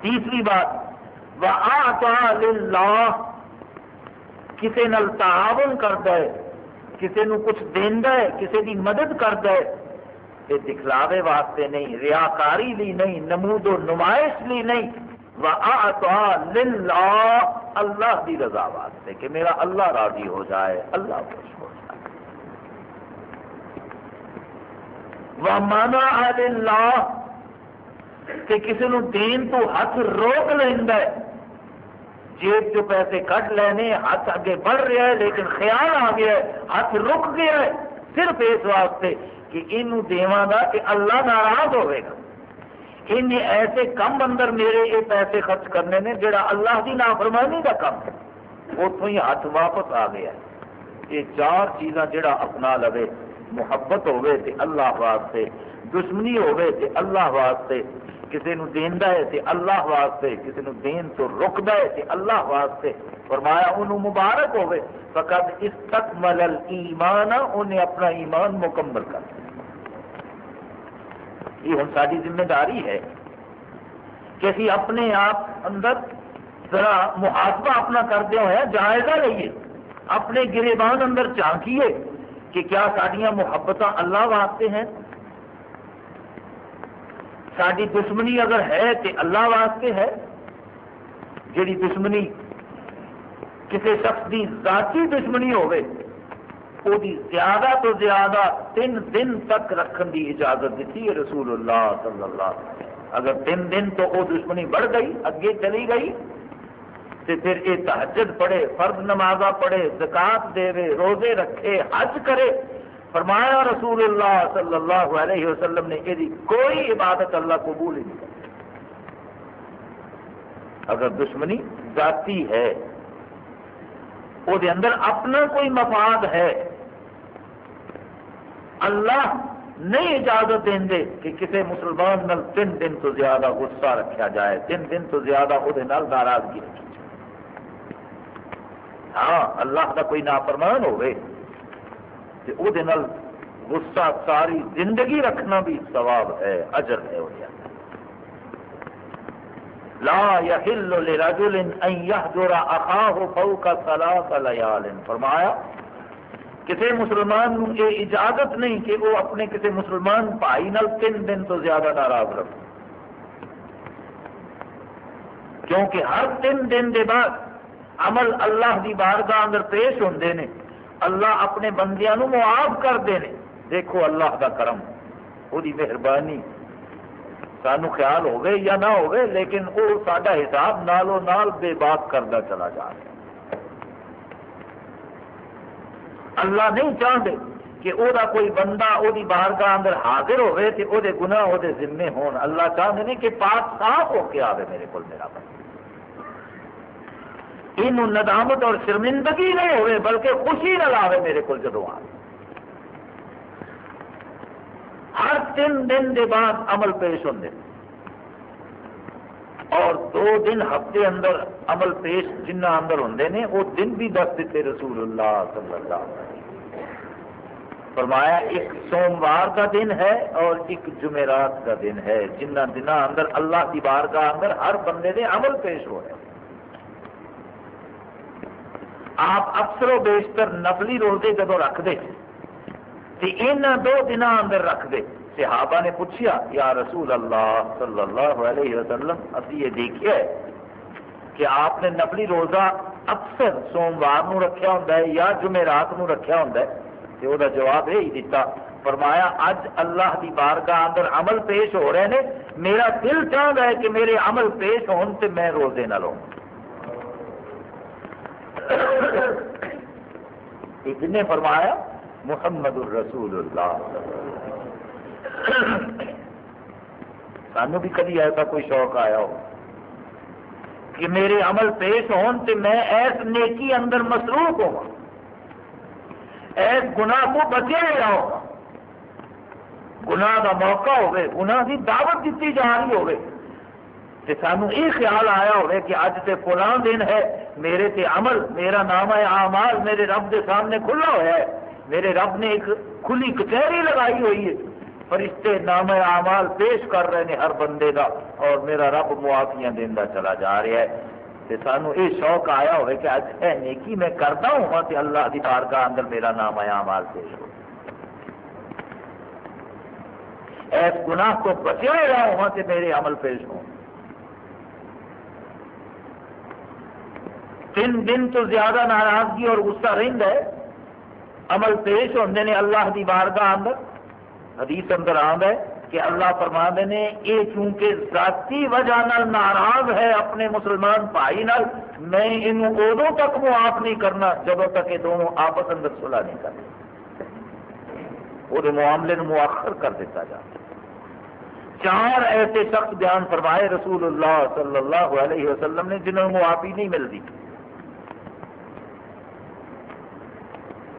تیسری بات، و آتا للہ کسی نال تعاون کرتا ہے کسی نو کچھ دینا ہے کسی کی مدد کرتا ہے یہ دکھلاوے واسطے نہیں ریاکاری لی نہیں نمود و نمائش لی نہیں اللہ دی رضا واسطے کہ میرا اللہ راضی ہو جائے اللہ خوش ہو جائے وہ مانا اللہ کہ کسی نو دین تو ہاتھ روک لینا ہے جیب جو پیسے کٹ لینے، ہاتھ اگے بڑھ رہا ہے لیکن خیال آ گیا ہے، ہاتھ رک گیا ہے۔ صرف اس واسطے کہ یہ دوا گا کہ اللہ ناراض ہوئے گا۔ ان ایسے کم اندر میرے یہ پیسے خرچ کرنے نے جڑا اللہ کی نافرمانی کا کم ہے۔ اتوں ہی ہاتھ واپس آ گیا یہ چار چیزاں جڑا اپنا لوے، محبت ہوئے تے اللہ واسطے، دشمنی ہوئے تے اللہ واسطے کسی نو دینا ہے تے اللہ واسطے، کسی نو دین تو رکتا ہے تے اللہ واسطے۔ فرمایا انہوں مبارک ہوئے۔ فقط استقمل الایمان، انہیں اپنا ایمان مکمل کر یہ ہوں ساری ذمہ داری ہے کہ اسی اپنے آپ اندر ذرا محاسبہ اپنا کرتے ہوئے جائزہ لئیے۔ اپنے گریبان اندر جھانکیے کہ کیا سڈیا محبت اللہ واسطے ہیں۔ ساری دشمنی اگر ہے تو اللہ واسطے ہے، جیڑی دشمنی کسی شخص کی ذاتی دشمنی ہوئے وہ زیادہ تو زیادہ تین دن تک رکھن کی اجازت دیتی ہے رسول اللہ صلی اللہ علیہ وسلم۔ اگر تین دن تو وہ دشمنی بڑھ گئی، اگے چلی گئی تو پھر یہ تحجد پڑھے، فرض نمازہ پڑھے، زکات دے روزے رکھے، حج کرے فرمایا رسول اللہ صلی اللہ علیہ وسلم نے یہ جی، کوئی عبادت اللہ قبول ہی نہیں اگر دشمنی ذاتی ہے، وہ اندر اپنا کوئی مفاد ہے، اللہ نہیں اجازت دیں دے کہ کسی مسلمان نال تین دن تو زیادہ غصہ رکھا جائے، تین دن تو زیادہ وہ ناراضگی رکھی جائے۔ ہاں اللہ کا کوئی نافرمان ہوئے۔ تے او دے نال غصہ ساری زندگی رکھنا بھی ثواب ہے، اجر ہے وہ لا يحل لرجل ان يهجر اخاه فوق ثلاث ليال فرمایا کسی مسلمان نو یہ اجازت نہیں کہ وہ اپنے کسی مسلمان بھائی نال تین دن تو زیادہ ناراض رکھے کیونکہ ہر تین دن دے بعد عمل اللہ دی بارگاہ اندر پیش ہوندے نے۔ اللہ اپنے بندیاں نو معاف کر دینے دیکھو اللہ کا کرم وہ مہربانی۔ سانو خیال ہوگئے یا نہ ہوگئے، لیکن وہ سارا حساب نالو نال بے بات کرتا چلا جا رہا اللہ نہیں چاہتے کہ او دا کوئی بندہ او دی بارگاہ اندر حاضر ہوئے تے او دے گناہ او دے ذمے ہون۔ اللہ چاہتے نہیں کہ پاک صاف ہو کے آوے میرے کو میرا بندہ۔ یہ ندامت اور شرمندگی نہیں ہوئے، بلکہ خوشی نہ لاوے میرے کو جدو آ ہر تین دن کے بعد عمل پیش ہوں اور دو دن ہفتے اندر عمل پیش جنہ اندر ہوں نے، وہ دن بھی دس دیتے رسول اللہ صلی اللہ علیہ وسلم۔ فرمایا، ایک سوموار کا دن ہے اور ایک جمعرات کا دن ہے۔ جنہ دن اندر اللہ کی بار کا اندر ہر بندے دے عمل پیش ہو رہے ہیں۔ آپ اکثر و بیشتر نفلی روزے جدو رکھ دے دو دن اندر رکھ دے۔ صحابہ نے پوچھا یا رسول اللہ صلی اللہ علیہ وسلم ابھی یہ دیکھا ہے کہ آپ نے نفلی روزہ اکثر سوموار نو رکھا ہوں یا جمعرات نو رکھا ہوں تو وہ جواب یہی دیتا فرمایا، اج اللہ کی بارگاہ اندر عمل پیش ہو رہے ہیں میرا دل چاہتا ہے کہ میرے عمل پیش ہون تو میں روزے نہ لوں۔ ایک نے فرمایا، محمد الرسول اللہ۔ سانو بھی کدی ایسا کوئی شوق آیا ہو کہ میرے عمل پیش ہون تے میں ایس نیکی اندر مصروف ہوا ایس گناہ کو بچے رہا ہوا گناہ کا موقع ہوئے گناہ کی دعوت دیتی جا رہی ہوئے تے سانو یہ خیال آیا ہوئے کہ اج تے فلاں دن ہے، میرے تے عمل، میرا نام ہے اعمال، میرے رب دے سامنے کھلا ہوا ہے۔ میرے رب نے ایک کھلی کچہری لگائی ہوئی ہے۔ فرشتے نام اعمال پیش کر رہے ہیں ہر بندے کا اور میرا رب معافیاں دینا چلا جا رہا ہے۔ تے سانو یہ شوق آیا ہوئے کہ اج اے نیکی میں کرتا ہوں تے اللہ دی بارگاہ اندر میرا نام اعمال پیش ہو۔ ایس گناہ کو بچے رہا ہوں تے میرے عمل پیش ہوں۔ تین دن تو زیادہ ناراضگی اور غصہ رہتا ہے، عمل پیش ہوتے ہیں اللہ دی بارگاہ اندر، حدیث اندر آد ہے کہ اللہ فرما نے یہ چونکہ ذاتی وجہ نال ناراض ہے اپنے مسلمان بھائی نال، میں یہ ادو تک معاف نہیں کرنا جب تک یہ دونوں آپس اندر صلح نہیں کرتے۔ وہ معاملے کو مؤخر کر دیتا جاتا چار ایسے شخص بیان فرمائے رسول اللہ صلی اللہ علیہ وسلم نے جنہوں معافی نہیں ملتی۔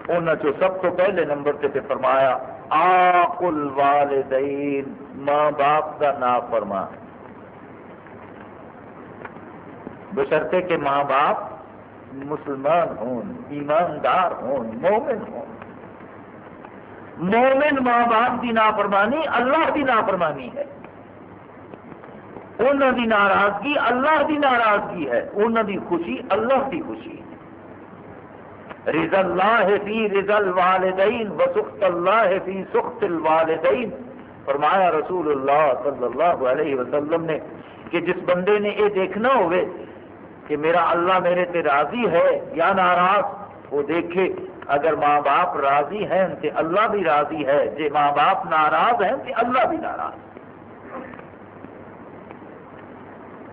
انہوں سب تو پہلے نمبر سے فرمایا آقل والدین، ماں باپ کا نا فرما بشرتے کہ ماں باپ مسلمان ہون ایماندار ہون مومن ہون مومن ماں باپ کی نافرمانی اللہ کی نافرمانی ہے۔ انہوں کی ناراضگی اللہ کی ناراضگی ہے۔ انہوں کی خوشی اللہ کی خوشی ہے۔ رضا اللہ فی رضا الوالدین و سخت اللہ فی سخت الوالدین۔ فرمایا رسول اللہ صلی اللہ علیہ وسلم نے کہ جس بندے نے یہ دیکھنا ہوئے کہ میرا اللہ میرے تے راضی ہے یا ناراض، وہ دیکھے اگر ماں باپ راضی ہیں تو اللہ بھی راضی ہے جی ماں باپ ناراض ہیں تو اللہ بھی ناراض۔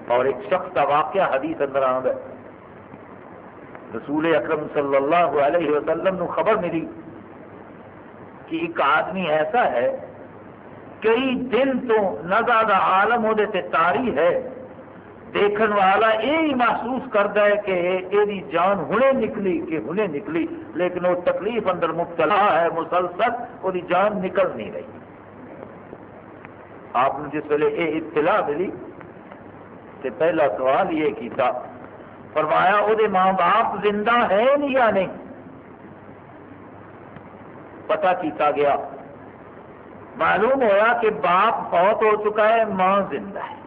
اور ایک شخص کا واقعہ حدیث اندر آ ہے۔ رسول اکرم صلی اللہ علیہ وسلم نو خبر ملی کہ ایک آدمی ایسا ہے، کئی دن تو نہ زیادہ عالم وہ تاری ہے، دیکھن والا یہ محسوس کرتا ہے کہ یہ جان ہنے نکلی کہ ہنے نکلی، لیکن وہ تکلیف اندر مبتلا ہے، مسلسل وہ جان نکل نہیں رہی۔ آپ نے جس ویلے یہ اطلاع ملی تو پہلا سوال یہ کیتا فرمایا وہ ماں باپ زندہ ہے یا نہیں؟ پتا کیتا گیا۔ معلوم ہوا کہ باپ بہت ہو چکا ہے، ماں زندہ ہے۔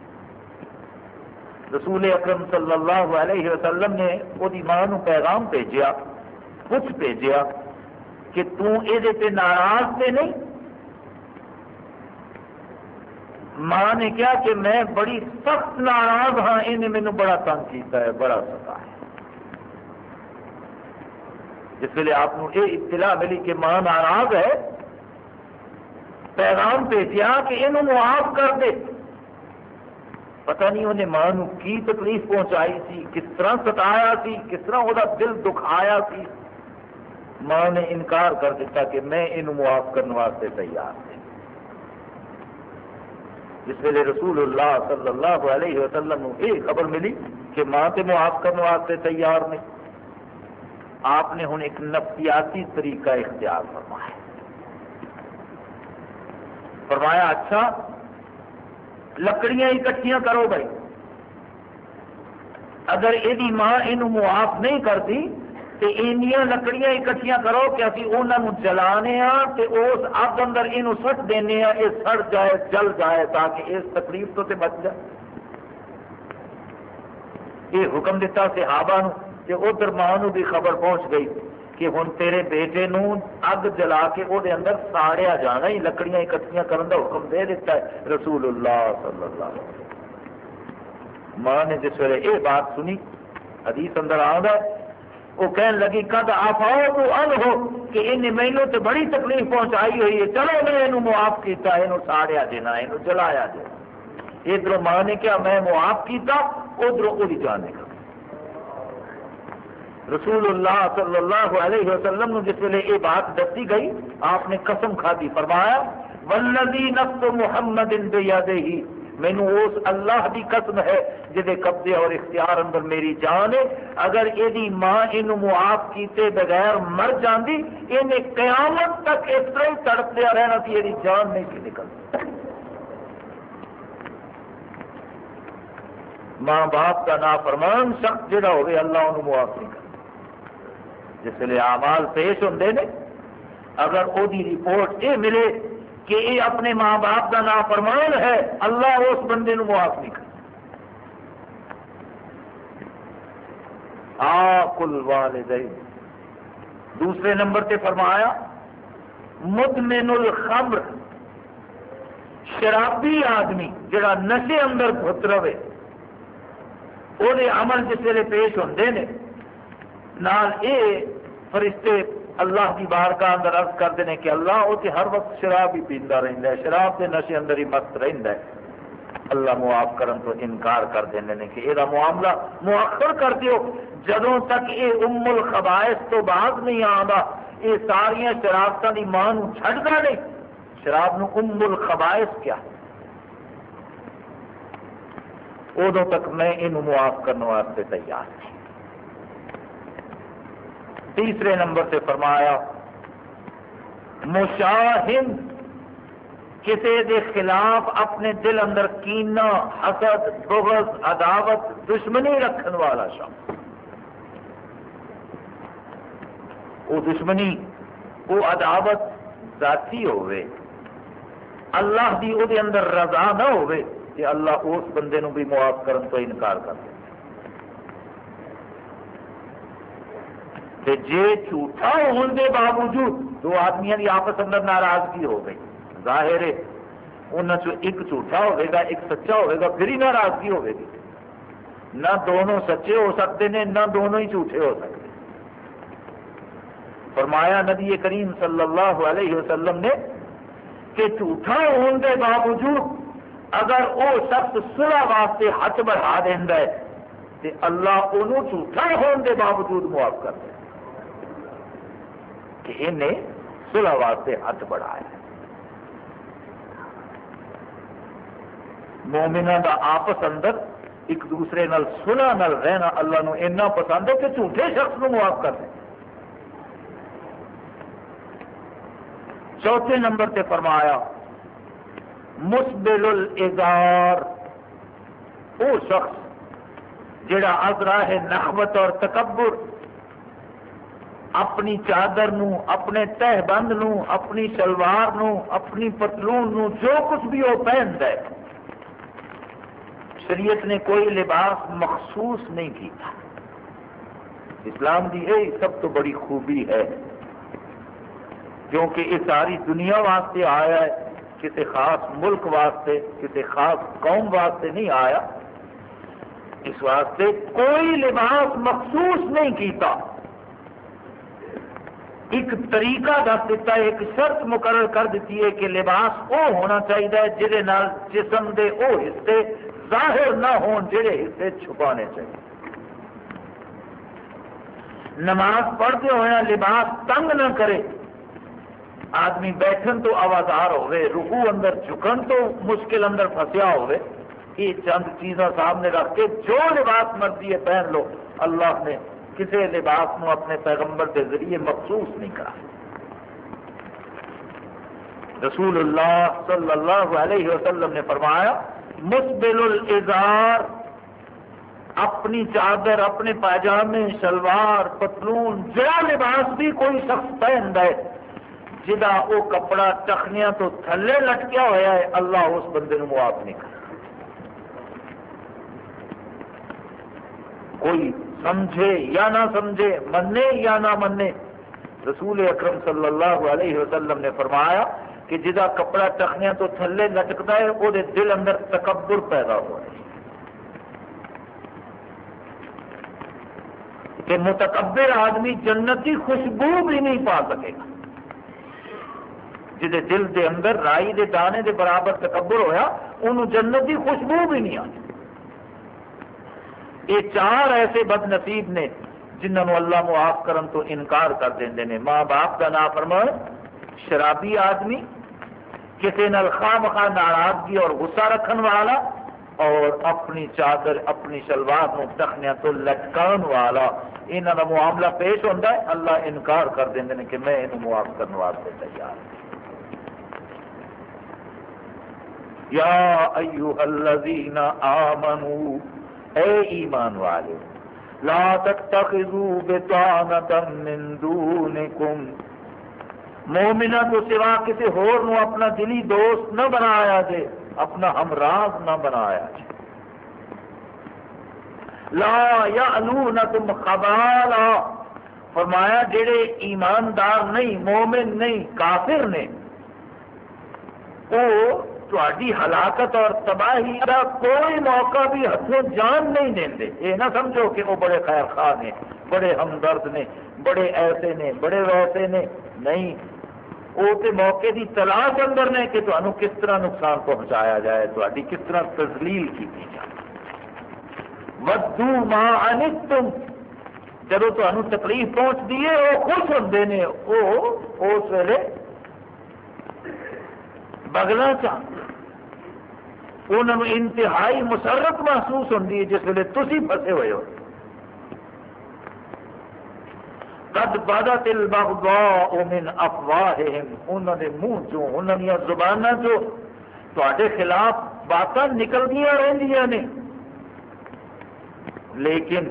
رسول اکرم صلی اللہ علیہ وسلم نے وہ ماں نو پیغام بھیجا کچھ بھیجا کہ تے ناراض تے نہیں؟ ماں نے کیا کہ میں بڑی سخت ناراض ہاں انہیں مینو بڑا تنگ کیتا ہے، بڑا ستا ہے۔ جس ویلے آپ یہ اطلاع ملی کہ ماں ناراض ہے۔ پیغام بھیجا کہ یہ معاف کر دے۔ پتہ نہیں انہیں ماں کی تکلیف پہنچائی سی، کس طرح ستایا سی، کس طرح وہ دل دکھایا سی۔ ماں نے انکار کر دیتا کہ میں یہ معاف کرنے واسطے تیار ہوں جس ویلے رسول اللہ صلی اللہ علیہ وسلم یہ خبر ملی کہ ماں تے معاف کرنے واسطے تیار نہیں۔ آپ نے ہوں ایک نفسیاتی طریقہ اختیار فرمایا۔ فرمایا اچھا لکڑیاں اکٹھیاں کرو بھائی۔ اگر یہ ماں یہ معاف نہیں کرتی تو اینیاں لکڑیاں اکٹھیاں کرو کہ ابھی انہوں جلانے ہاں تے اس اگ اندر یہ سٹ دینے ہاں یہ سڑ جائے، جل جائے تاکہ اس تکلیف تو تے بچ جائے۔ یہ حکم دیتا صحابہ نو کہ ادھر ماں بھی خبر پہنچ گئی کہ ہوں تیرے بیٹے نو اگ جلا کے وہ اندر ساڑیا جانا ہی، لکڑیاں اکٹھیاں کرنے کا حکم دے دیتا ہے۔ رسول اللہ صلی اللہ علیہ وسلم۔ ماں نے جس ویلے یہ بات سنی، حدیث اندر آ وہ کہنے لگی کد آفاؤ تو ان ہو کہ ان مینو تو بڑی تکلیف پہنچائی ہوئی ہے۔ چلو میں یہ معاف کیا یہ ساڑیا دینا یہ جلایا دینا۔ ادھر ماں نے کیا میں معاف کیا ادھر وہی جانے کا۔ رسول اللہ صلی اللہ علیہ وسلم جس ویلے یہ بات دسی گئی، آپ نے قسم کھا دی، فرمایا ولدی نفس محمد ان مینو اس اللہ کی قسم ہے جہد قبضے اور اختیار اندر میری جان ہے۔ اگر یہ ماں یہ معاف کیتے بغیر مر جاندی انہیں قیامت تک اس طرح ہی تڑپیا رہنا کہ یہ جان نہیں سی نکلتی ماں باپ کا نافرمان شخص جڑا ہوئے اللہ انہوں معاف نہیں کرتا۔ جس لیے آمال پیش ہوں نے، اگر وہ رپورٹ یہ ملے کہ یہ اپنے ماں باپ کا نام فرمان ہے، اللہ اس بندے نو معاف نہیں کر کل والدین۔ دوسرے نمبر سے فرمایا مدمن الخمر شرابی آدمی جڑا نشے اندر بت رہے وہ عمل جس ویلے پیش ہوتے ہیں نال اے فرشتے اللہ کی بار کا اندر عرض کرتے ہیں کہ اللہ وہ ہر وقت شراب ہی پیندا رہتا ہے، شراب کے نشے اندر ہی مست رہتا ہے۔ اللہ معاف کرن تو انکار کر دیں کہ یہ معاملہ مؤخر کر دیو، جدوں تک یہ ام الخبائش تو بعد نہیں آتا یہ ساریا شرابت کی ماں چڈتا نہیں شراب نو ام الخبائش کیا؟ ادو تک میں یہ معاف کرنے واسطے تیار نہیں تیسرے نمبر سے فرمایا مشاہد کسی دے خلاف اپنے دل اندر کینا حسد، بغض، عداوت، دشمنی رکھن والا شخص۔ وہ دشمنی، وہ عداوت ذاتی ہوئے اللہ دی او دے اندر رضا نہ ہوئے کہ اللہ اس بندے نو بھی معاف کرن تو انکار کر دے۔ جی جھوٹا ہونے کے باوجود دو آدمی کی آپس اندر ناراضگی ہو گئی۔ ظاہر ہے انہوں ایک جھوٹا ہوئے گا، ایک سچا ہوئے گا، پھر ہی ناراضگی ہوئے گی۔ نہ دونوں سچے ہو سکتے ہیں، نہ دونوں ہی جھوٹے ہو سکتے فرمایا نبی کریم صلی اللہ علیہ وسلم نے کہ جھوٹا ہونے کے باوجود اگر وہ شخص سلا واسطے ہاتھ بڑھا دینا ہے تو اللہ انہوں جھوٹا ہونے کے باوجود معاف کر دے۔ کہ انہیں صلح واسطے ہاتھ بڑھایا۔ مومنا دا آپس اندر ایک دوسرے نال سلح نال رہنا اللہ نو اینا پسند ہے کہ جھوٹے شخص نو معاف کر دیں چوتھے نمبر تے فرمایا مسبل الازار وہ شخص جڑا ازرا ہے نخوت اور تکبر اپنی چادر نو، اپنے تہ بند نو، اپنی شلوار نو، اپنی پتلون نو، جو کچھ بھی وہ پہنتا ہے۔ شریعت نے کوئی لباس مخصوص نہیں کیا اسلام کی یہ سب تو بڑی خوبی ہے۔ کیونکہ یہ ساری دنیا واسطے آیا ہے، کسی خاص ملک واسطے، کسی خاص قوم واسطے نہیں آیا۔ اس واسطے کوئی لباس مخصوص نہیں کیتا۔ ایک طریقہ دس دیتا ہے، ایک شرط مقرر کر دیتی ہے کہ لباس وہ ہونا چاہیے جہد نال جسم دے وہ حصے ظاہر نہ ہون جڑے حصے چھپانے چاہیے۔ نماز پڑھتے ہوئے لباس تنگ نہ کرے۔ آدمی بیٹھن تو آوازار ہوئے رکو اندر جھکن تو مشکل اندر فسیا ہوئے۔ یہ چند چیزاں سامنے رکھ کے جو لباس مرضی ہے پہن لو۔ اللہ نے کسی لباس نو اپنے پیغمبر کے ذریعے مخصوص نہیں کرا۔ رسول اللہ صلی اللہ علیہ وسلم نے فرمایا مسبل الازار، اپنی چادر، اپنے پاجامے، شلوار، پتلون جو لباس بھی کوئی شخص پہن ہے جہاں وہ کپڑا ٹخنیا تو تھلے لٹکیا ہوا ہے، اللہ اس بندے کو معاف نہیں کر کوئی سمجھے یا نہ سمجھے منے یا نہ منے رسول اکرم صلی اللہ علیہ وسلم نے فرمایا کہ جہاں کپڑا ٹخنیا تو تھلے لٹکتا ہے، وہ دل اندر تکبر پیدا ہوا ہے۔ کہ متکبر آدمی جنتی خوشبو بھی نہیں پا سکے گا۔ جہد دل دے اندر، رائی دے دانے دے برابر تکبر ہویا انہوں جنت کی خوشبو بھی نہیں آتی۔ یہ چار ایسے بد نصیب نے جنہوں اللہ معاف کرن تو انکار کر دیں نے۔ ماں باپ کا نام فرمان شرابی آدمی کسی نال خواہ مخواہ ناراضگی اور غصہ رکھن والا اور اپنی چادر، اپنی شلوار نو تخنیا تو لٹکان والا۔ یہاں کا معاملہ پیش ہوتا ہے۔ اللہ انکار کر دیں کہ میں یہ معاف کرنے واسطے تیار یا ایوہ الذین آمنوا اے ایمان والے، لا تتخذوا بطانتا من دونکم۔ مومنہ تو سوا کسی ہور نو اپنا دلی دوست نہ بنایا دے اپنا ہمراز نہ بنایا جے۔ لا یعلونکم خبالا۔ فرمایا جڑے ایماندار نہیں، مومن نہیں، کافر نے وہ تاری ہلاکت اور تباہی کا کوئی موقع بھی ہاتھوں جان نہیں دیں دے یہ نہ سمجھو کہ وہ بڑے خیر خواہ نے، بڑے ہمدرد نے، بڑے ایسے نے، بڑے ویسے نے۔ نہیں، وہ تو موقع کی تلاش اندر نے کہ تمہیں کس طرح نقصان پہنچایا جائے تاری کس طرح تزلیل کی جائے۔ ودو ماں انت تم جب تمہیں تکلیف پہنچتی ہے، وہ خوش ہوتے ہیں وہ اس ویلے بگنا چاہتے انتہائی مسرت محسوس ہوتی ہے، جس ویلے تھی پسے ہوئے ہو۔ قد بدت البغضاء من افواہہم۔ انہوں نے منہ چوں، انہوں نے زباناں چوں۔ تواڈے خلاف باتاں نکلدیاں رہندیاں نے۔ لیکن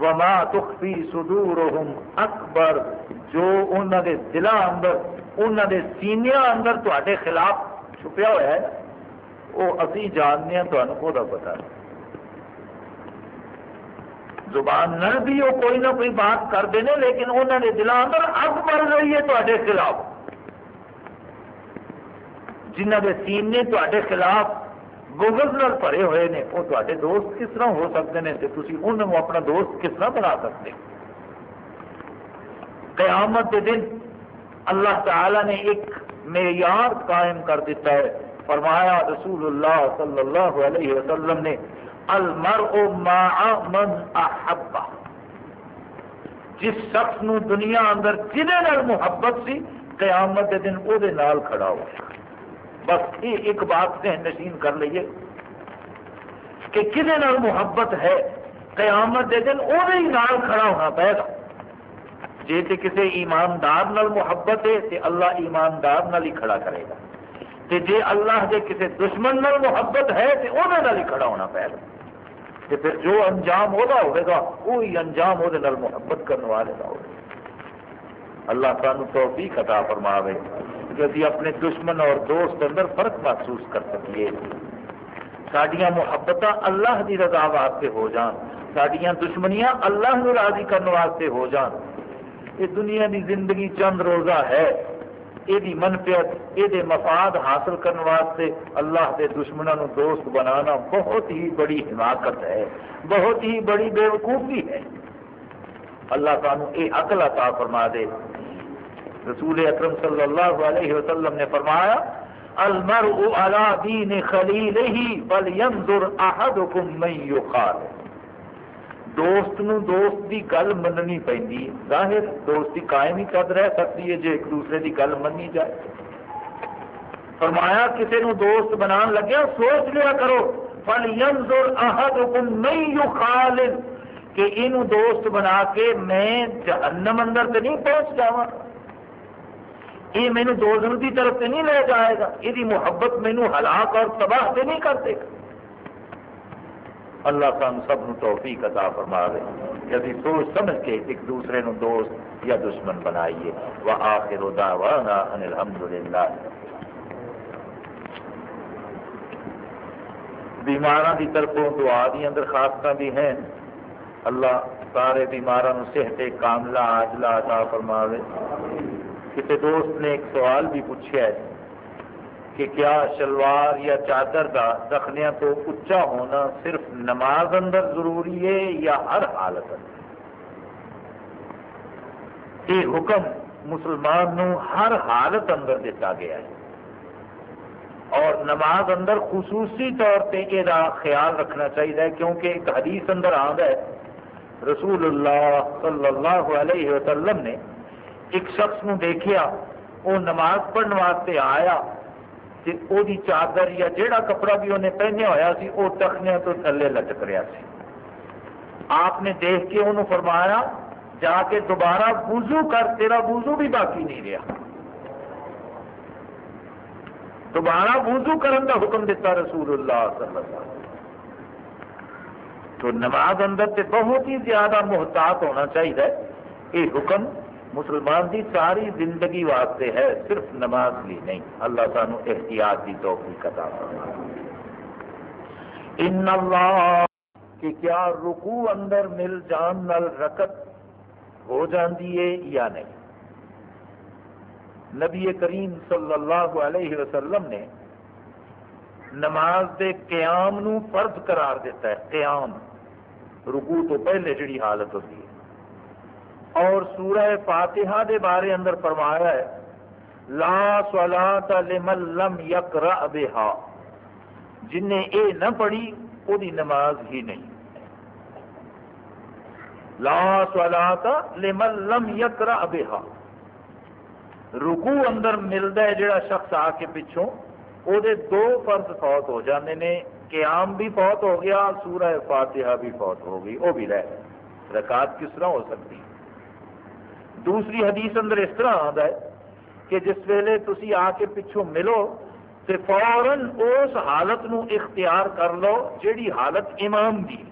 وما تخفی صدورہم اکبر۔ جو انہوں نے دلاں اندر، انہوں نے سینیاں اندر تواڈے خلاف چھپیا ہوا ہے۔ وہ ابھی جاننے تمہیں وہ پتا زبان نہ بھی وہ کوئی نہ کوئی بات کرتے ہیں لیکن انہوں نے دلوں اندر اگ بڑھ رہی ہے تے خلاف۔ جنہ کے سینے تے خلاف گوگل نال بھرے ہوئے ہیں وہ تے دوست کس طرح ہو سکتے ہیں تو تھی انہوں اپنا دوست کس طرح بنا سکتے قیامت کے دن اللہ تعالی نے ایک معیار قائم کر دیتا ہے۔ فرمایا رسول اللہ صلی اللہ علیہ وسلم نے، المرء مع من احبا جس شخص نو دنیا اندر جہے محبت سی، قیامت کے دن وہ کھڑا ہو بس یہ ایک بات سے نشین کر لیے کہ کھے محبت ہے، قیامت کے دن وہ کھڑا ہونا پائے گا۔ جی کسی ایماندار نال محبت ہے تو اللہ ایماندار نال ہی کھڑا کرے گا۔ کہ جی اللہ کے کسی دشمن نال محبت ہے تو وہ ہی کھڑا ہونا پائے گا۔ پھر جو انجام وہ ہوگا وہی انجام وہ محبت کرنے والے کا ہوگا اللہ سان توفیق عطا فرماوے کہ ابھی اپنے دشمن اور دوست اندر فرق محسوس کر سکیے۔ سڈیا محبت اللہ کی رضا واسطے ہو جان سڈیا دشمنیاں اللہ راضی کرنے واسطے ہو جان۔ یہ دنیا کی زندگی چند روزہ ہے۔ یہ منفیت یہ مفاد حاصل کرنے واسطے اللہ کے دشمنوں دوست بنانا بہت ہی بڑی حماقت ہے۔ بہت ہی بڑی بےوقوفی ہے۔ اللہ تعالیٰ یہ عقل عطا فرما دے۔ رسول اکرم صلی اللہ علیہ وسلم نے فرمایا، المرء على دین خلیلہ فلینظر احدکم من یخالف۔ دوست نو دوست دی گل مننی پی ظاہر دوستی قائم ہی قد رہ سکتی ہے جی ایک دوسرے دی گل مننی جائے فرمایا کسی نو دوست بنا لگیا سوچ لیا کرو فل ینظر احدکم من یخالف کہ یہ دوست بنا کے میں جہنم اندر تو نہیں پہنچ جاواں یہ مینو دوزن کی طرف سے نہیں لے جائے گا یہ محبت مینو ہلاک اور تباہ سے نہیں کر دے گا اللہ سان سب توفیق عطا فرما دے کہ سوچ سمجھ کے ایک دوسرے نو دوست یا دشمن بنائیے۔ وہ آخر دعوانا ان الحمدللہ۔ بیماراں دی طرفوں دعا دی درخواستاں بھی ہیں۔ اللہ سارے بیماراں صحت کاملہ، عاجلہ عطا فرماوے۔ کسی دوست نے ایک سوال بھی پوچھا ہے کہ کیا شلوار یا چادر کا دخنیا تو اچا ہونا صرف نماز اندر ضروری ہے یا ہر حالت اندر؟ یہ حکم مسلمان نو ہر حالت اندر دیتا گیا ہے۔ اور نماز اندر خصوصی طور پہ یہ خیال رکھنا چاہیے کیونکہ ایک حدیث اندر آد ہے۔ رسول اللہ صلی اللہ علیہ وسلم نے ایک شخص نو دیکھیا، وہ نماز پڑھنے واسطے آیا۔ وہ چادر یا جیڑا کپڑا بھی انہیں پہنیا ہوا سی وہ ٹخنیا تو تھلے لٹک رہا سی۔ آپ نے دیکھ کے انہوں فرمایا، جا کے دوبارہ وضو کر، تیرا وضو بھی باقی نہیں رہا دوبارہ وضو کرن کا حکم دیتا رسول اللہ صلی اللہ علیہ وسلم۔ تو نماز اندر تے بہت ہی زیادہ محتاط ہونا چاہیے۔ یہ حکم مسلمان کی ساری زندگی واسطے ہے، صرف نماز لی نہیں۔ اللہ سانو احتیاط کی توفیق عطا ان اللہ کہ کیا رکو اندر مل جان نال رکت ہو جاندی ہے یا نہیں؟ نبی کریم صلی اللہ علیہ وسلم نے نماز دے قیام نو فرض قرار دیتا ہے، قیام۔ رکو تو پہلے جڑی حالت ہوتی ہے۔ اور سورہ فاتحہ دے بارے اندر فرمایا ہے، لا صلاة لمن لم یقرأ بها جن نے اے نہ پڑھی وہ نماز ہی نہیں۔ لا صلاة لمن لم یقرأ بها رکو اندر ملتا ہے جڑا شخص آ کے پچھوں وہ دو فرض فوت ہو جاندے نے۔ قیام بھی فوت ہو گیا، سورہ فاتحہ بھی فوت ہو گئی وہ بھی رہ۔ رکعت کس طرح ہو سکتی؟ دوسری حدیث اندر اس طرح آتا ہے کہ جس ویلے تھی آ کے پچھوں ملو تو فوراً اس حالت نو اختیار کر لو جیڑی حالت امام دی۔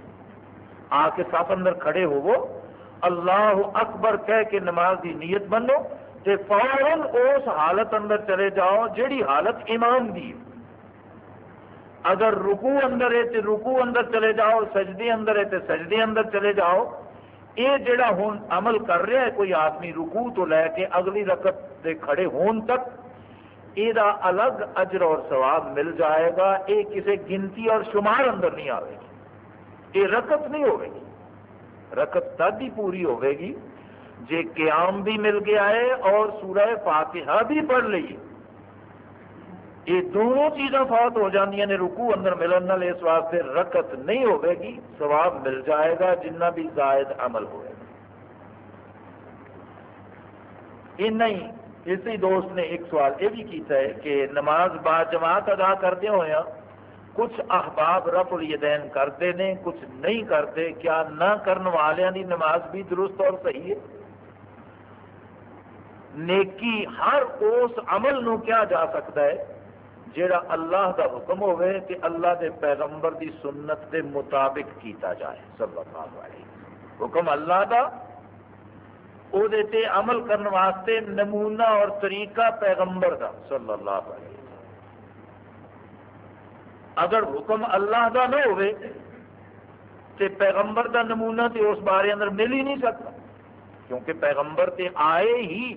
آ کے صف اندر کھڑے ہوو۔ اللہ اکبر کہہ کے نماز دی نیت بنو تو فوراً اس حالت اندر چلے جاؤ جیڑی حالت امام دی۔ اگر رکو اندر ہے تو رکو اندر چلے جاؤ، سجدے اندر ہے تو سجدے اندر چلے جاؤ یہ جڑا ہوں عمل کر رہا ہے، کوئی آدمی رکو تو لے کے اگلی رقط سے کھڑے ہون تک یہ الگ اجر اور ثواب مل جائے گا یہ کسی گنتی اور شمار اندر نہیں آئے گی۔ یہ رقط نہیں ہوئے گی۔ رقط تد ہی پوری ہوئے گی۔ جے قیام بھی مل گیا ہے اور سورہ فاتحہ بھی پڑھ لیے یہ دونوں چیزاں فوت ہو جاندیاں نے رکو اندر ملن نال اس واسطے رکت نہیں ہوے گی ثواب مل جائے گا جنہ بھی زائد عمل ہوئے گا۔ نہیں اسی دوست نے ایک سوال یہ بھی کیتا ہے کہ نماز با جماعت ادا کرتے ہوئے ہاں، کچھ احباب رف الیدین کرتے نے، کچھ نہیں کرتے کیا نہ کرن والوں دی نماز بھی درست اور صحیح ہے؟ نیکی ہر اس عمل نو کیا جا سکتا ہے؟ جیڑا اللہ دا حکم ہوئے کہ اللہ دے پیغمبر دی سنت دے مطابق کیتا جائے صلی اللہ علیہ۔ حکم اللہ دا، او دے تے عمل کرنے واسطے نمونہ اور طریقہ پیغمبر دا صلی اللہ علیہ۔ اگر حکم اللہ دا نہ ہوئے، تے پیغمبر دا نمونہ تے اس بارے اندر مل ہی نہیں سکتا۔ کیونکہ پیغمبر تے آئے ہی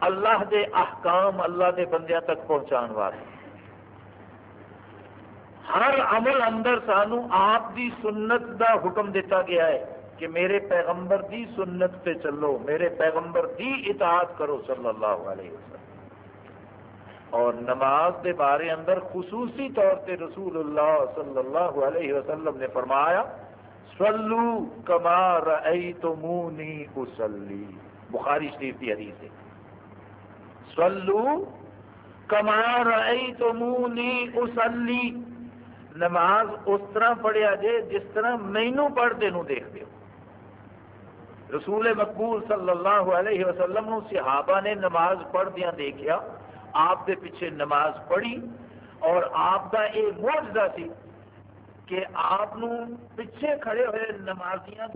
اللہ دے احکام، اللہ دے بندیاں تک پہنچان واسطے۔ ہر عمل اندر سانو آپ دی سنت دا حکم دیتا گیا ہے کہ میرے پیغمبر دی سنت پہ چلو، میرے پیغمبر دی اطاعت کرو صلی اللہ علیہ وسلم۔ اور نماز کے بارے اندر خصوصی طور پہ رسول اللہ صلی اللہ علیہ وسلم نے فرمایا سلو کما رأیتمونی اسلی بخاری شریف کی حدیث ہے۔ سلو کما رأیتمونی اسلی نماز اس طرح پڑھیا جے جس طرح مینو پڑھتے نو دیکھتے ہو۔ رسول مقبول صلی اللہ علیہ وسلم نو صحابہ نے نماز پڑھدیا دیکھا آپ کے پیچھے نماز پڑھی اور آپ کا یہ موجدہ سی کہ آپ پیچھے کھڑے ہوئے نمازیاں